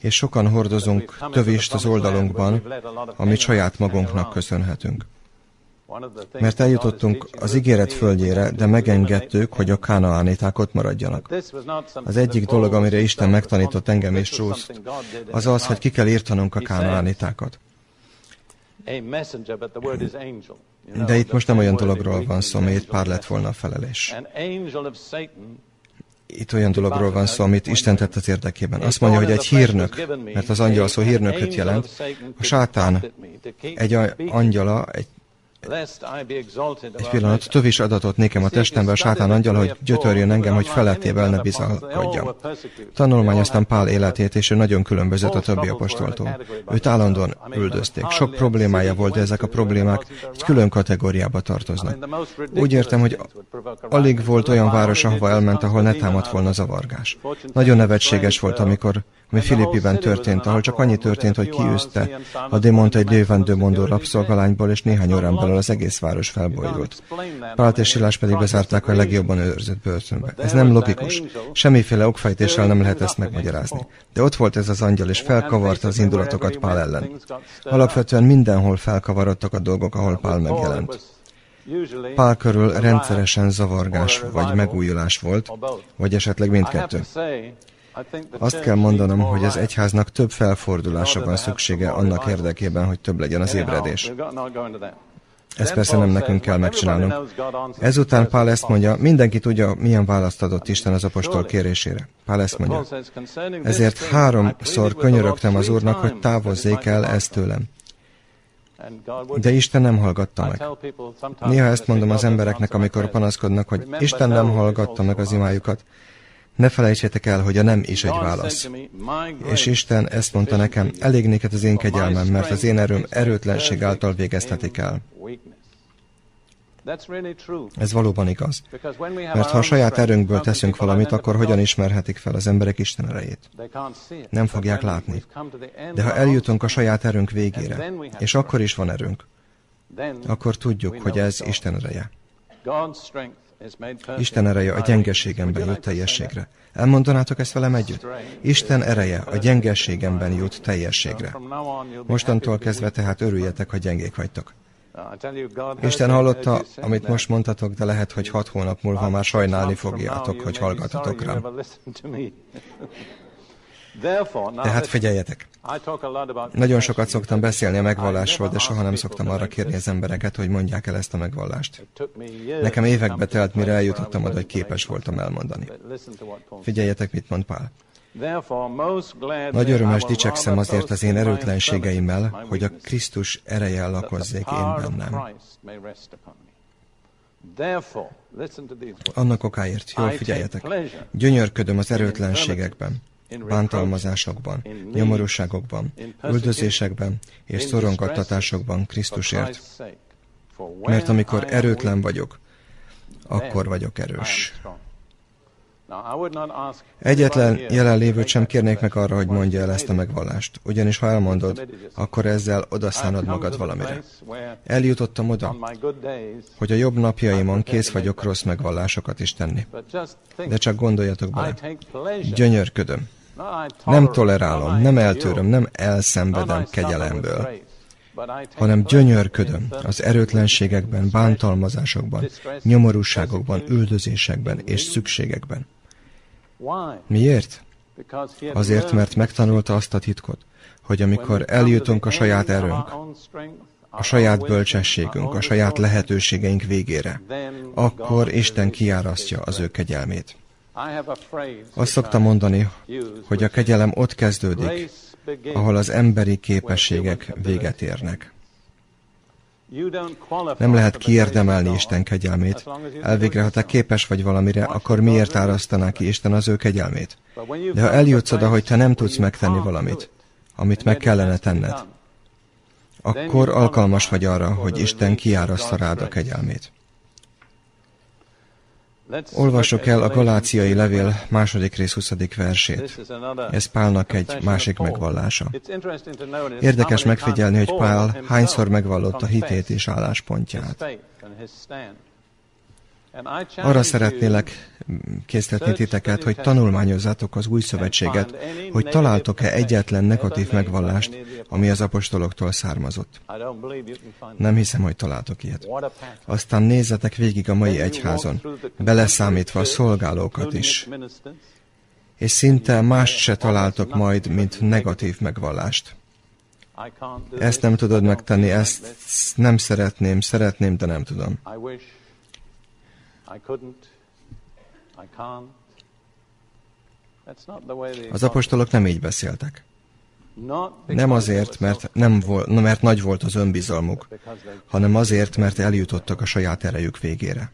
És sokan hordozunk tövést az oldalunkban, amit saját magunknak köszönhetünk. Mert eljutottunk az ígéret földjére, de megengedtük, hogy a kánaániták ott maradjanak. Az egyik dolog, amire Isten megtanított engem és Trúszt, az az, hogy ki kell írtanunk a kánaánitákat. De itt most nem olyan dologról van szó, amit pár lett volna a felelés. Itt olyan dologról van szó, amit Isten tett az érdekében. Azt mondja, hogy egy hírnök, mert az angyal szó hírnököt jelent, a sátán egy angyala, egy egy pillanat, tövis adatot nékem a testembe a sátán angyal, hogy gyötörjön engem, hogy felettével ne bizalkodjam. Tanulmányoztam Pál életét, és ő nagyon különbözött a többi apostoltól. Őt állandóan üldözték. Sok problémája volt, de ezek a problémák egy külön kategóriába tartoznak. Úgy értem, hogy alig volt olyan város, ahova elment, ahol ne támadt volna zavargás. Nagyon nevetséges volt, amikor ami Filippiben történt, ahol csak annyi történt, hogy kiűzte a démont egy lévendő rabszolgalányból, és néhány órán belül az egész város felbolyult. Pált és Silás pedig bezárták a legjobban őrzött börtönbe. Ez nem logikus. Semmiféle okfejtéssel nem lehet ezt megmagyarázni. De ott volt ez az angyal, és felkavarta az indulatokat Pál ellen. Alapvetően mindenhol felkavarodtak a dolgok, ahol Pál megjelent. Pál körül rendszeresen zavargás vagy megújulás volt, vagy esetleg mindkettő. Azt kell mondanom, hogy az egyháznak több felfordulása van szüksége annak érdekében, hogy több legyen az ébredés. Ezt persze nem nekünk kell megcsinálnunk. Ezután Pál ezt mondja, mindenki tudja, milyen választ adott Isten az apostol kérésére. Pál ezt mondja, ezért háromszor könyörögtem az Úrnak, hogy távozzék el ezt tőlem. De Isten nem hallgatta meg. Néha ezt mondom az embereknek, amikor panaszkodnak, hogy Isten nem hallgatta meg az imájukat. Ne felejtsétek el, hogy a nem is egy válasz. És Isten ezt mondta nekem, elég néked az én kegyelmem, mert az én erőm erőtlenség által végeztetik el. Ez valóban igaz. Mert ha a saját erőnkből teszünk valamit, akkor hogyan ismerhetik fel az emberek Isten erejét? Nem fogják látni. De ha eljutunk a saját erőnk végére, és akkor is van erőnk, akkor tudjuk, hogy ez Isten ereje. Isten ereje a gyengeségemben jut teljességre. Elmondanátok ezt velem együtt? Isten ereje a gyengeségemben jut teljességre. Mostantól kezdve tehát örüljetek, ha gyengék vagytok. Isten hallotta, amit most mondtatok, de lehet, hogy hat hónap múlva már sajnálni fogjátok, hogy hallgatatok rám. Tehát figyeljetek! Nagyon sokat szoktam beszélni a megvallásról, de soha nem szoktam arra kérni az embereket, hogy mondják el ezt a megvallást. Nekem évekbe telt, mire eljutottam oda, hogy képes voltam elmondani. Figyeljetek, mit mond Pál. Nagy örömes dicsekszem azért az én erőtlenségeimmel, hogy a Krisztus ereje lakozzék én bennem. Annak okáért, jól figyeljetek, gyönyörködöm az erőtlenségekben, bántalmazásokban, nyomorúságokban, üldözésekben és szorongattatásokban Krisztusért. Mert amikor erőtlen vagyok, akkor vagyok erős. Egyetlen jelenlévőt sem kérnék meg arra, hogy mondja el ezt a megvallást, ugyanis ha elmondod, akkor ezzel odaszánod magad valamire. Eljutottam oda, hogy a jobb napjaimon kész vagyok rossz megvallásokat is tenni. De csak gondoljatok bele, gyönyörködöm. Nem tolerálom, nem eltűröm, nem elszenvedem kegyelemből, hanem gyönyörködöm az erőtlenségekben, bántalmazásokban, nyomorúságokban, üldözésekben és szükségekben. Miért? Azért, mert megtanulta azt a titkot, hogy amikor eljutunk a saját erőnk, a saját bölcsességünk, a saját lehetőségeink végére, akkor Isten kiárasztja az ő kegyelmét. Azt szoktam mondani, hogy a kegyelem ott kezdődik, ahol az emberi képességek véget érnek. Nem lehet kiérdemelni Isten kegyelmét. Elvégre, ha te képes vagy valamire, akkor miért árasztaná ki Isten az ő kegyelmét? De ha eljutsz oda, hogy te nem tudsz megtenni valamit, amit meg kellene tenned, akkor alkalmas vagy arra, hogy Isten kiáraszta rád a kegyelmét. Olvassuk el a Galáciai levél második rész 20. versét. Ez Pálnak egy másik megvallása. Érdekes megfigyelni, hogy Pál hányszor megvallotta hitét és álláspontját. Arra szeretnélek készíteni titeket, hogy tanulmányozzátok az új szövetséget, hogy találtok-e egyetlen negatív megvallást, ami az apostoloktól származott. Nem hiszem, hogy találtok ilyet. Aztán nézzetek végig a mai egyházon, beleszámítva a szolgálókat is. És szinte mást se találtok majd, mint negatív megvallást. Ezt nem tudod megtenni, ezt nem szeretném, szeretném, de nem tudom. Az apostolok nem így beszéltek. Nem azért, mert, nem volt, mert nagy volt az önbizalmuk, hanem azért, mert eljutottak a saját erejük végére.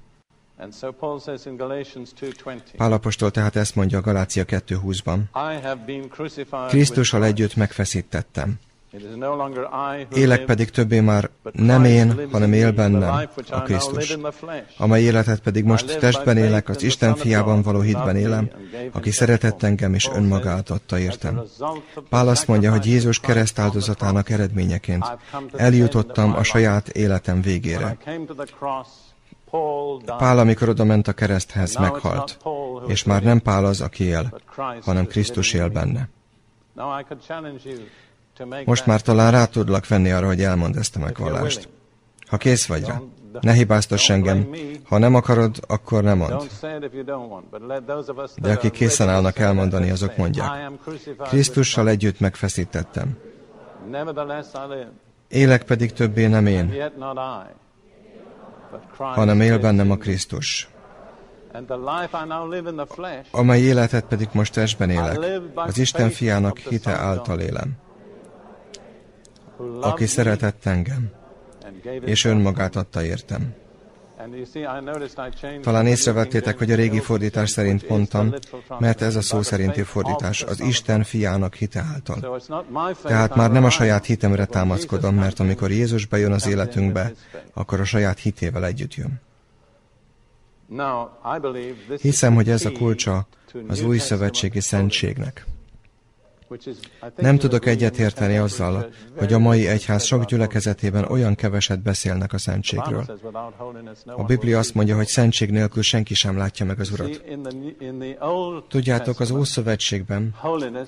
Pál apostol tehát ezt mondja a Galácia 2.20-ban. Krisztussal együtt megfeszítettem. Élek pedig többé már nem én, hanem él bennem a Krisztus, amely életet pedig most testben élek, az Isten fiában való hitben élem, aki szeretett engem és önmagát adta értem. Pál azt mondja, hogy Jézus kereszt áldozatának eredményeként eljutottam a saját életem végére. Pál, amikor oda ment a kereszthez, meghalt, és már nem Pál az, aki él, hanem Krisztus él benne. Most már talán rá tudlak venni arra, hogy elmond ezt a megvallást. Ha kész vagy rá, ne hibáztass engem. Ha nem akarod, akkor nem mond. De akik készen állnak elmondani, azok mondják. Krisztussal együtt megfeszítettem. Élek pedig többé nem én, hanem él bennem a Krisztus. Amely életet pedig most testben élek, az Isten fiának hite által élem aki szeretett engem, és önmagát adta értem. Talán észrevettétek, hogy a régi fordítás szerint mondtam, mert ez a szó szerinti fordítás az Isten fiának hite által. Tehát már nem a saját hitemre támaszkodom, mert amikor Jézus bejön az életünkbe, akkor a saját hitével együtt jön. Hiszem, hogy ez a kulcsa az új szövetségi szentségnek. Nem tudok egyetérteni azzal, hogy a mai egyház sok gyülekezetében olyan keveset beszélnek a szentségről. A Biblia azt mondja, hogy szentség nélkül senki sem látja meg az Urat. Tudjátok, az Ószövetségben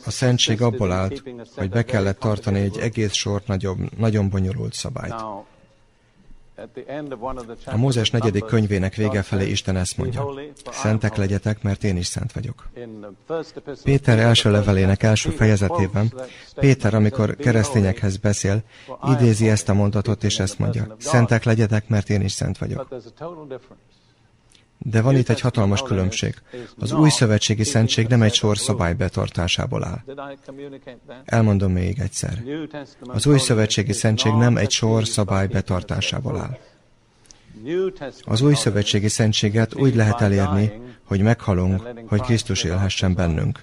a szentség abból állt, hogy be kellett tartani egy egész sort nagyobb, nagyon bonyolult szabályt. A Mózes negyedik könyvének vége felé Isten ezt mondja, szentek legyetek, mert én is szent vagyok. Péter első levelének első fejezetében, Péter, amikor keresztényekhez beszél, idézi ezt a mondatot, és ezt mondja, szentek legyetek, mert én is szent vagyok. De van itt egy hatalmas különbség. Az új szövetségi szentség nem egy sor szabály betartásából áll. Elmondom még egyszer. Az új szövetségi szentség nem egy sor szabály betartásából áll. Az új szövetségi szentséget úgy lehet elérni, hogy meghalunk, hogy Krisztus élhessen bennünk.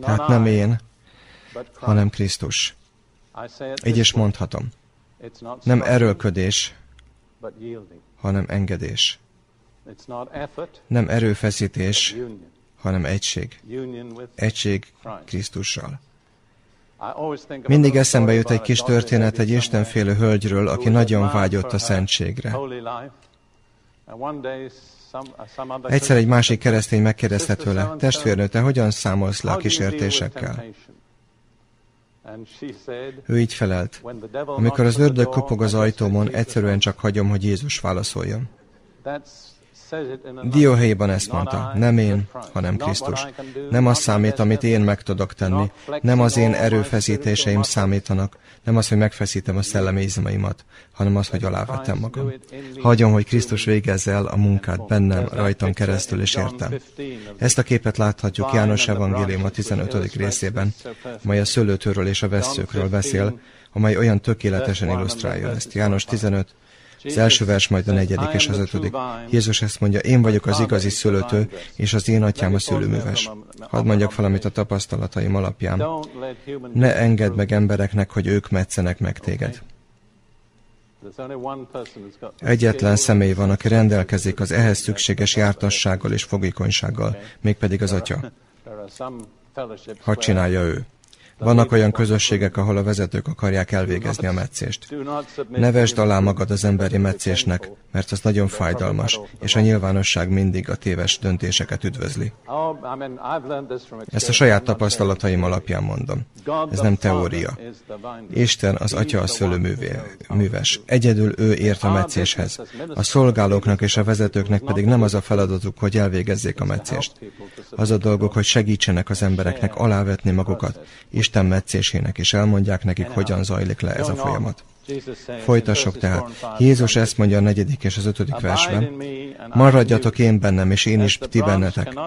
Tehát nem én, hanem Krisztus. Így is mondhatom. Nem erőlködés, hanem engedés. Nem erőfeszítés, hanem egység. Egység Krisztussal. Mindig eszembe jut egy kis történet egy istenfélő hölgyről, aki nagyon vágyott a szentségre. Egyszer egy másik keresztény megkérdezte tőle, testvérnő, te hogyan számolsz le a kísértésekkel? Ő így felelt, amikor az ördög kopog az ajtómon, egyszerűen csak hagyom, hogy Jézus válaszoljon. Dióhéjban ezt mondta, nem én, hanem Krisztus. Nem az számít, amit én meg tudok tenni, nem az én erőfeszítéseim számítanak, nem az, hogy megfeszítem a szellemi izmaimat, hanem az, hogy alávettem magam. Hagyom, hogy Krisztus végezze el a munkát bennem, rajtam keresztül és értem. Ezt a képet láthatjuk János Evangélium a 15. részében, mely a szőlőtőről és a vesszőkről beszél, amely olyan tökéletesen illusztrálja ezt. János 15, az első vers, majd a negyedik és az ötödik. Jézus ezt mondja, én vagyok az igazi szülőtő, és az én atyám a szülőműves. Hadd mondjak valamit a tapasztalataim alapján. Ne engedd meg embereknek, hogy ők metszenek meg téged. Egyetlen személy van, aki rendelkezik az ehhez szükséges jártassággal és fogékonysággal, mégpedig az Atya. Hadd csinálja ő. Vannak olyan közösségek, ahol a vezetők akarják elvégezni a meccést. Ne vesd alá magad az emberi meccésnek, mert az nagyon fájdalmas, és a nyilvánosság mindig a téves döntéseket üdvözli. Ezt a saját tapasztalataim alapján mondom. Ez nem teória. Isten az Atya a szőlőműves. Egyedül ő ért a meccéshez. A szolgálóknak és a vezetőknek pedig nem az a feladatuk, hogy elvégezzék a meccést. Az a dolgok, hogy segítsenek az embereknek alávetni magukat, Isten meccésének, és elmondják nekik, hogyan zajlik le ez a folyamat. Folytassuk tehát. Jézus ezt mondja a negyedik és az ötödik versben. Maradjatok én bennem, és én is ti bennetek.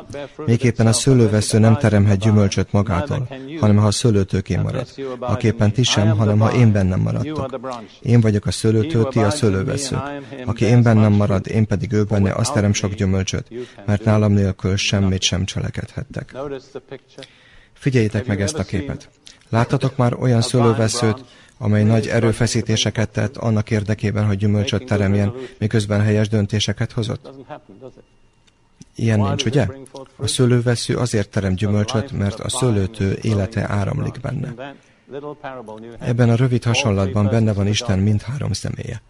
Miképpen a szőlővesző nem teremhet gyümölcsöt magától, hanem ha a szőlőtőkén marad. Aképpen ti sem, hanem ha én bennem maradtok. Én vagyok a szőlőtő, ti a szőlővesző. Aki én bennem marad, én pedig ő benne, azt terem sok gyümölcsöt, mert nálam nélkül semmit sem cselekedhettek. Figyeljétek meg ezt a képet. Láttatok már olyan szőlőveszőt, amely nagy erőfeszítéseket tett annak érdekében, hogy gyümölcsöt teremjen, miközben helyes döntéseket hozott? Ilyen nincs, ugye? A szőlővesző azért terem gyümölcsöt, mert a szőlőtő élete áramlik benne. Ebben a rövid hasonlatban benne van Isten mindhárom személye.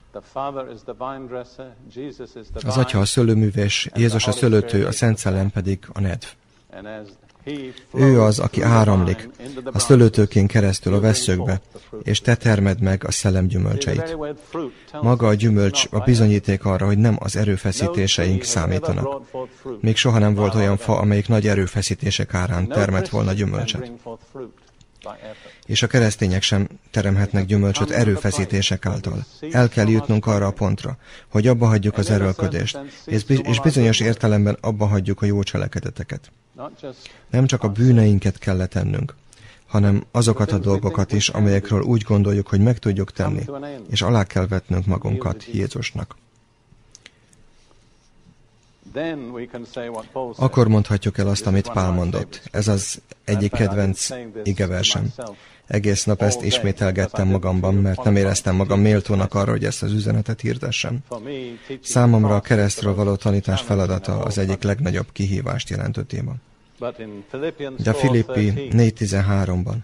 Az Atya a szőlőművés, Jézus a szőlőtő, a Szent Szellem pedig a nedv. Ő az, aki áramlik a szőlőtőkén keresztül a veszőkbe, és te termed meg a szellem gyümölcseit. Maga a gyümölcs a bizonyíték arra, hogy nem az erőfeszítéseink számítanak. Még soha nem volt olyan fa, amelyik nagy erőfeszítések árán termett volna gyümölcset és a keresztények sem teremhetnek gyümölcsöt erőfeszítések által. El kell jutnunk arra a pontra, hogy abba hagyjuk az erőlködést, és bizonyos értelemben abba hagyjuk a jó cselekedeteket. Nem csak a bűneinket kell letennünk, hanem azokat a dolgokat is, amelyekről úgy gondoljuk, hogy meg tudjuk tenni, és alá kell vetnünk magunkat Jézusnak. Akkor mondhatjuk el azt, amit Pál mondott. Ez az egyik kedvenc igeversem. Egész nap ezt ismételgettem magamban, mert nem éreztem magam méltónak arra, hogy ezt az üzenetet hirdessem. Számomra a keresztről való tanítás feladata az egyik legnagyobb kihívást jelentő téma. De Filippi 4.13-ban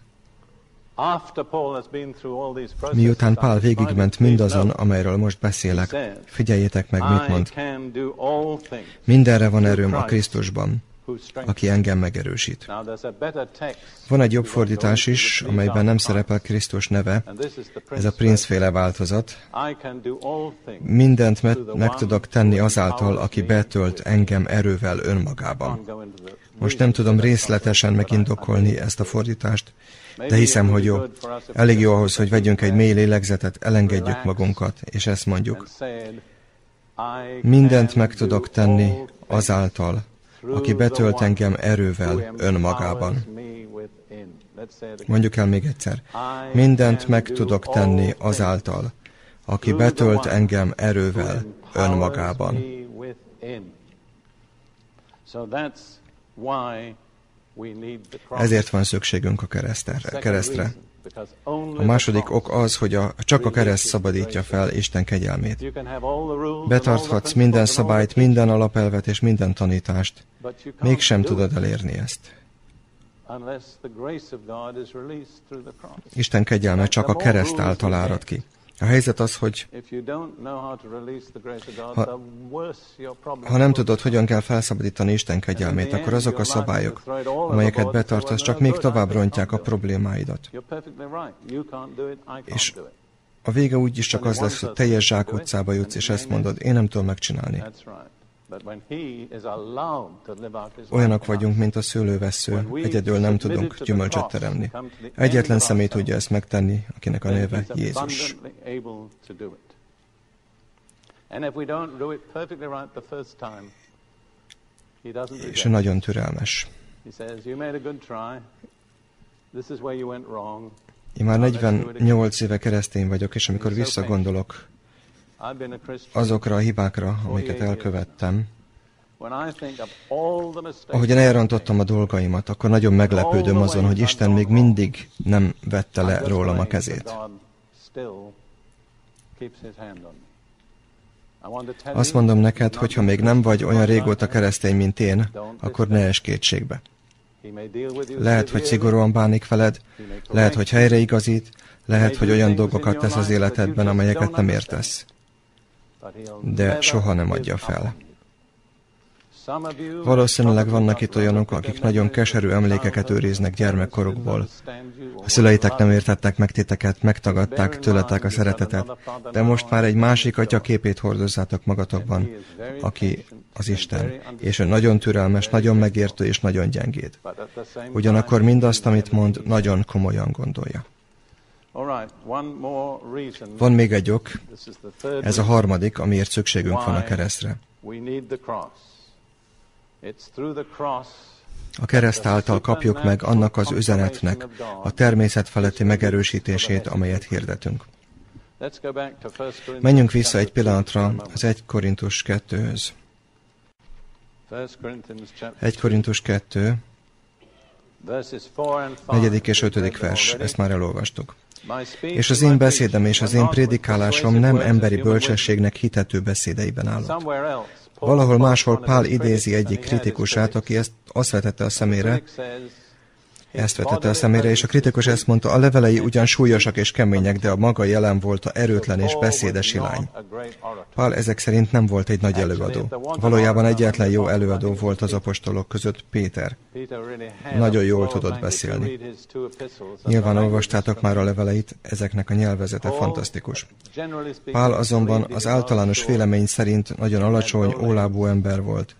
Miután Pál végigment mindazon, amelyről most beszélek, figyeljétek meg, mit mond. Mindenre van erőm a Krisztusban, aki engem megerősít. Van egy jobb fordítás is, amelyben nem szerepel Krisztus neve, ez a Prince-féle változat. Mindent me- meg tudok tenni azáltal, aki betölt engem erővel önmagában. Most nem tudom részletesen megindokolni ezt a fordítást, de hiszem, hogy jó. Elég jó ahhoz, hogy vegyünk egy mély lélegzetet, elengedjük magunkat, és ezt mondjuk. Mindent meg tudok tenni azáltal, aki betölt engem erővel önmagában. Mondjuk el még egyszer. Mindent meg tudok tenni azáltal, aki betölt engem erővel önmagában. Ezért van szükségünk a keresztre. A második ok az, hogy a, csak a kereszt szabadítja fel Isten kegyelmét. Betarthatsz minden szabályt, minden alapelvet és minden tanítást, mégsem tudod elérni ezt. Isten kegyelme csak a kereszt által árad ki. A helyzet az, hogy ha, ha nem tudod, hogyan kell felszabadítani Isten kegyelmét, akkor azok a szabályok, amelyeket betartasz, csak még tovább rontják a problémáidat. És a vége úgyis csak az lesz, hogy teljes zsákutcába jutsz, és ezt mondod, én nem tudom megcsinálni. Olyanok vagyunk, mint a szőlővesző, egyedül nem tudunk gyümölcsöt teremni. Egyetlen személy tudja ezt megtenni, akinek a neve Jézus. És nagyon türelmes. Én már 48 éve keresztény vagyok, és amikor visszagondolok azokra a hibákra, amiket elkövettem, ahogyan elrontottam a dolgaimat, akkor nagyon meglepődöm azon, hogy Isten még mindig nem vette le rólam a kezét. Azt mondom neked, hogy ha még nem vagy olyan régóta keresztény, mint én, akkor ne es kétségbe. Lehet, hogy szigorúan bánik veled, lehet, hogy helyreigazít, lehet, hogy olyan dolgokat tesz az életedben, amelyeket nem értesz de soha nem adja fel. Valószínűleg vannak itt olyanok, akik nagyon keserű emlékeket őriznek gyermekkorukból. A szüleitek nem értettek meg titeket, megtagadták tőletek a szeretetet, de most már egy másik atya képét hordozzátok magatokban, aki az Isten, és ő nagyon türelmes, nagyon megértő és nagyon gyengéd. Ugyanakkor mindazt, amit mond, nagyon komolyan gondolja. Van még egy ok, ez a harmadik, amiért szükségünk van a keresztre. A kereszt által kapjuk meg annak az üzenetnek a természet feletti megerősítését, amelyet hirdetünk. Menjünk vissza egy pillanatra az 1 Korintus 2-höz. 1 Korintus 2, 4. és 5. vers, ezt már elolvastuk. És az én beszédem és az én prédikálásom nem emberi bölcsességnek hitető beszédeiben állott. Valahol máshol Pál idézi egyik kritikusát, aki ezt azt vetette a szemére, ezt vetette a szemére, és a kritikus ezt mondta, a levelei ugyan súlyosak és kemények, de a maga jelen volt a erőtlen és beszédes irány. Pál ezek szerint nem volt egy nagy előadó. Valójában egyetlen jó előadó volt az apostolok között Péter. Nagyon jól tudott beszélni. Nyilván olvastátok már a leveleit, ezeknek a nyelvezete fantasztikus. Pál azonban az általános vélemény szerint nagyon alacsony, ólábú ember volt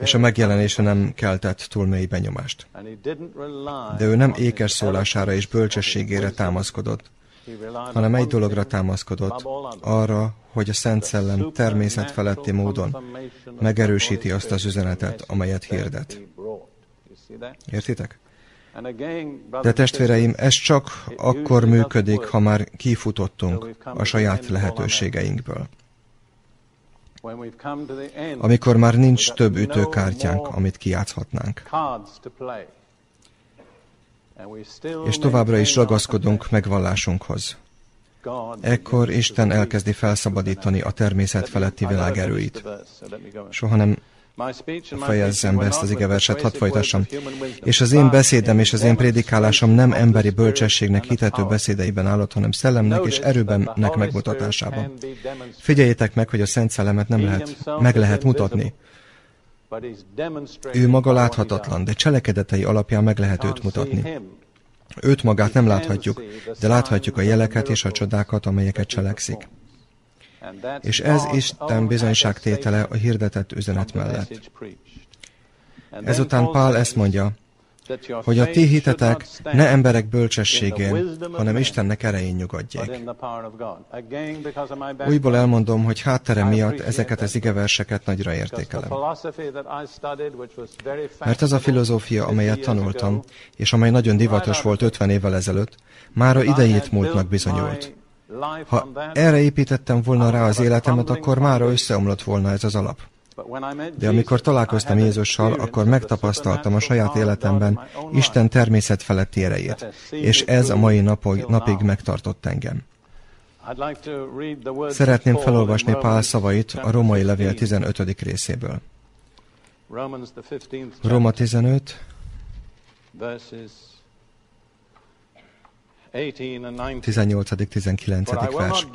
és a megjelenése nem keltett túl mély benyomást. De ő nem ékes szólására és bölcsességére támaszkodott, hanem egy dologra támaszkodott, arra, hogy a Szent Szellem természet feletti módon megerősíti azt az üzenetet, amelyet hirdet. Értitek? De testvéreim, ez csak akkor működik, ha már kifutottunk a saját lehetőségeinkből amikor már nincs több ütőkártyánk, amit kiátszhatnánk. És továbbra is ragaszkodunk megvallásunkhoz. Ekkor Isten elkezdi felszabadítani a természet feletti világ erőit. Soha nem fejezzem be ezt az igeverset, hadd folytassam. És az én beszédem és az én prédikálásom nem emberi bölcsességnek hitető beszédeiben állott, hanem szellemnek és erőbennek megmutatásában. Figyeljétek meg, hogy a Szent Szellemet nem lehet, meg lehet mutatni. Ő maga láthatatlan, de cselekedetei alapján meg lehet őt mutatni. Őt magát nem láthatjuk, de láthatjuk a jeleket és a csodákat, amelyeket cselekszik. És ez Isten bizonyságtétele a hirdetett üzenet mellett. Ezután Pál ezt mondja, hogy a ti hitetek ne emberek bölcsességén, hanem Istennek erején nyugodjék. Újból elmondom, hogy háttere miatt ezeket az igeverseket nagyra értékelem. Mert ez a filozófia, amelyet tanultam, és amely nagyon divatos volt 50 évvel ezelőtt, mára idejét múltnak bizonyult. Ha erre építettem volna rá az életemet, akkor mára összeomlott volna ez az alap. De amikor találkoztam Jézussal, akkor megtapasztaltam a saját életemben Isten természet feletti erejét, és ez a mai napig, napig megtartott engem. Szeretném felolvasni Pál szavait a római levél 15. részéből. Róma 15, 18.-19. vers.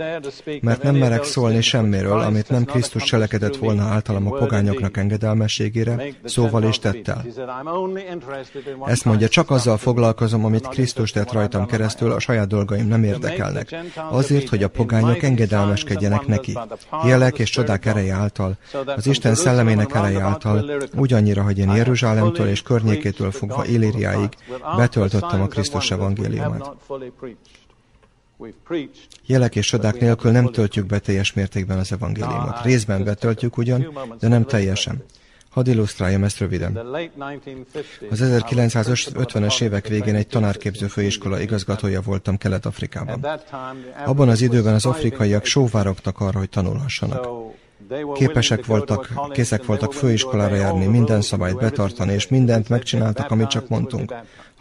Mert nem merek szólni semmiről, amit nem Krisztus cselekedett volna általam a pogányoknak engedelmességére, szóval és tettel. Ezt mondja, csak azzal foglalkozom, amit Krisztus tett rajtam keresztül, a saját dolgaim nem érdekelnek. Azért, hogy a pogányok engedelmeskedjenek neki. Jelek és csodák ereje által, az Isten szellemének ereje által, ugyannyira, hogy én Jeruzsálemtől és környékétől fogva Illíriáig betöltöttem a Krisztus evangéliumát. Jelek és csodák nélkül nem töltjük be teljes mértékben az evangéliumot. Részben betöltjük ugyan, de nem teljesen. Hadd illusztráljam ezt röviden. Az 1950-es évek végén egy tanárképző főiskola igazgatója voltam Kelet-Afrikában. Abban az időben az afrikaiak sóvárogtak arra, hogy tanulhassanak. Képesek voltak, készek voltak főiskolára járni, minden szabályt betartani, és mindent megcsináltak, amit csak mondtunk.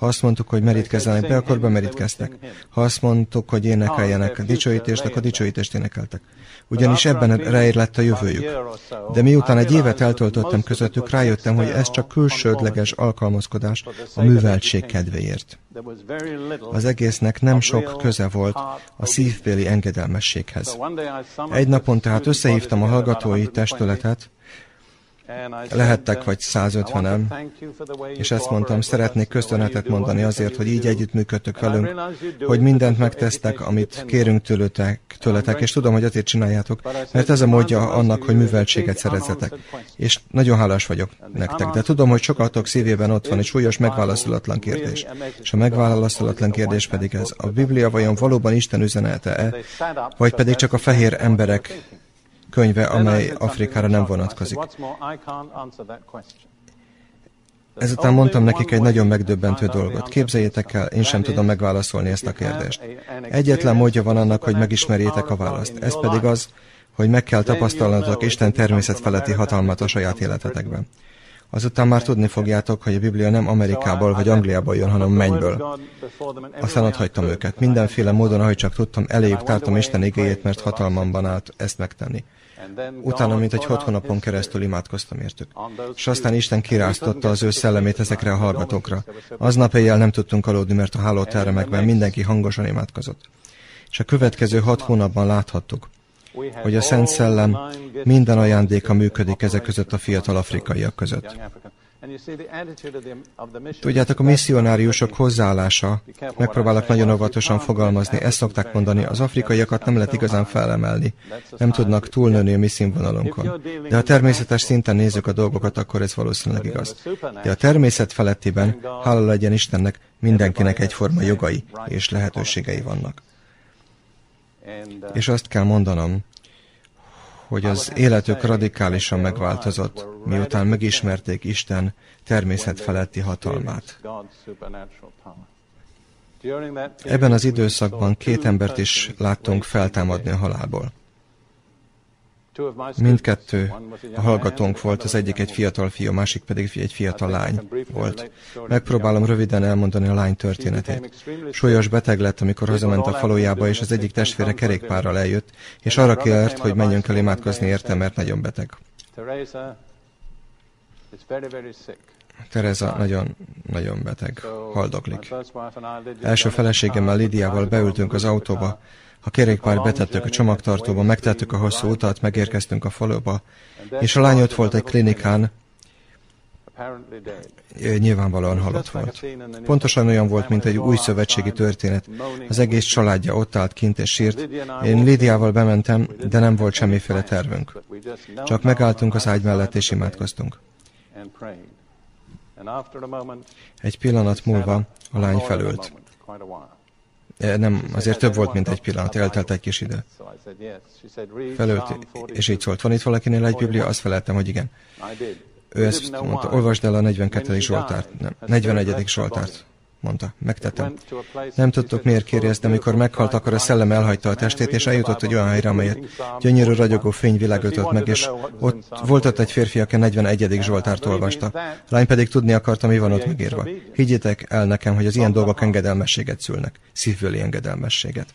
Ha azt mondtuk, hogy merítkezzenek be, akkor bemerítkeztek. Ha azt mondtuk, hogy énekeljenek a dicsőítést, akkor dicsőítést énekeltek. Ugyanis ebben rejr lett a jövőjük. De miután egy évet eltöltöttem közöttük, rájöttem, hogy ez csak külsődleges alkalmazkodás a műveltség kedvéért. Az egésznek nem sok köze volt a szívbéli engedelmességhez. Egy napon tehát összehívtam a hallgatói testületet, lehettek vagy 150-en, és ezt mondtam, szeretnék köszönetet mondani azért, hogy így együttműködtök velünk, hogy mindent megtesztek, amit kérünk tőletek, tőletek, és tudom, hogy azért csináljátok, mert ez a módja annak, hogy műveltséget szerezzetek. És nagyon hálás vagyok nektek, de tudom, hogy sokatok szívében ott van egy súlyos megválaszolatlan kérdés. És a megválaszolatlan kérdés pedig ez, a Biblia vajon valóban Isten üzenete-e, vagy pedig csak a fehér emberek könyve, amely Afrikára nem vonatkozik. Ezután mondtam nekik egy nagyon megdöbbentő dolgot. Képzeljétek el, én sem tudom megválaszolni ezt a kérdést. Egyetlen módja van annak, hogy megismerjétek a választ. Ez pedig az, hogy meg kell tapasztalnatok Isten természet feletti hatalmat a saját életetekben. Azután már tudni fogjátok, hogy a Biblia nem Amerikából vagy Angliából jön, hanem mennyből. Aztán ott hagytam őket. Mindenféle módon, ahogy csak tudtam, eléjük tártam Isten igéjét, mert hatalmamban állt ezt megtenni. Utána, mint egy hat hónapon keresztül imádkoztam értük. És aztán Isten kiráztotta az ő szellemét ezekre a hallgatókra. Aznap éjjel nem tudtunk aludni, mert a hálóteremekben mindenki hangosan imádkozott. És a következő hat hónapban láthattuk, hogy a Szent Szellem minden ajándéka működik ezek között a fiatal afrikaiak között. Tudjátok, a misszionáriusok hozzáállása, megpróbálok nagyon óvatosan fogalmazni, ezt szokták mondani, az afrikaiakat nem lehet igazán felemelni, nem tudnak túlnőni a mi színvonalunkon. De ha természetes szinten nézzük a dolgokat, akkor ez valószínűleg igaz. De a természet felettiben, hála legyen Istennek, mindenkinek egyforma jogai és lehetőségei vannak. És azt kell mondanom, hogy az életük radikálisan megváltozott, miután megismerték Isten természet feletti hatalmát. Ebben az időszakban két embert is láttunk feltámadni a halálból. Mindkettő a hallgatónk volt, az egyik egy fiatal fiú, a másik pedig egy fiatal lány volt. Megpróbálom röviden elmondani a lány történetét. Súlyos beteg lett, amikor hazament a falujába, és az egyik testvére kerékpárral eljött, és arra kért, hogy menjünk el imádkozni érte, mert nagyon beteg. Tereza nagyon, nagyon beteg, haldoklik. Első feleségemmel Lidiával beültünk az autóba, a kerékpár betettük a csomagtartóba, megtettük a hosszú utat, megérkeztünk a faluba, és a lány ott volt egy klinikán, nyilvánvalóan halott volt. Pontosan olyan volt, mint egy új szövetségi történet. Az egész családja ott állt kint és sírt. Én Lidiával bementem, de nem volt semmiféle tervünk. Csak megálltunk az ágy mellett és imádkoztunk. Egy pillanat múlva a lány felült. Nem, azért több volt, mint egy pillanat, eltelt egy kis idő. Felült, és így szólt, van itt valakinél egy biblia? Azt feleltem, hogy igen. Ő ezt mondta, olvasd el a 42. Zsoltárt, nem, 41. Zsoltárt mondta. Megtettem. Nem tudtuk, miért kéri ezt, de amikor meghalt, akkor a szellem elhagyta a testét, és eljutott egy olyan helyre, amelyet gyönyörű ragyogó fény világított meg, és ott volt ott egy férfi, aki a 41. Zsoltárt olvasta. A lány pedig tudni akarta, mi van ott megírva. Higgyétek el nekem, hogy az ilyen dolgok engedelmességet szülnek. Szívbőli engedelmességet.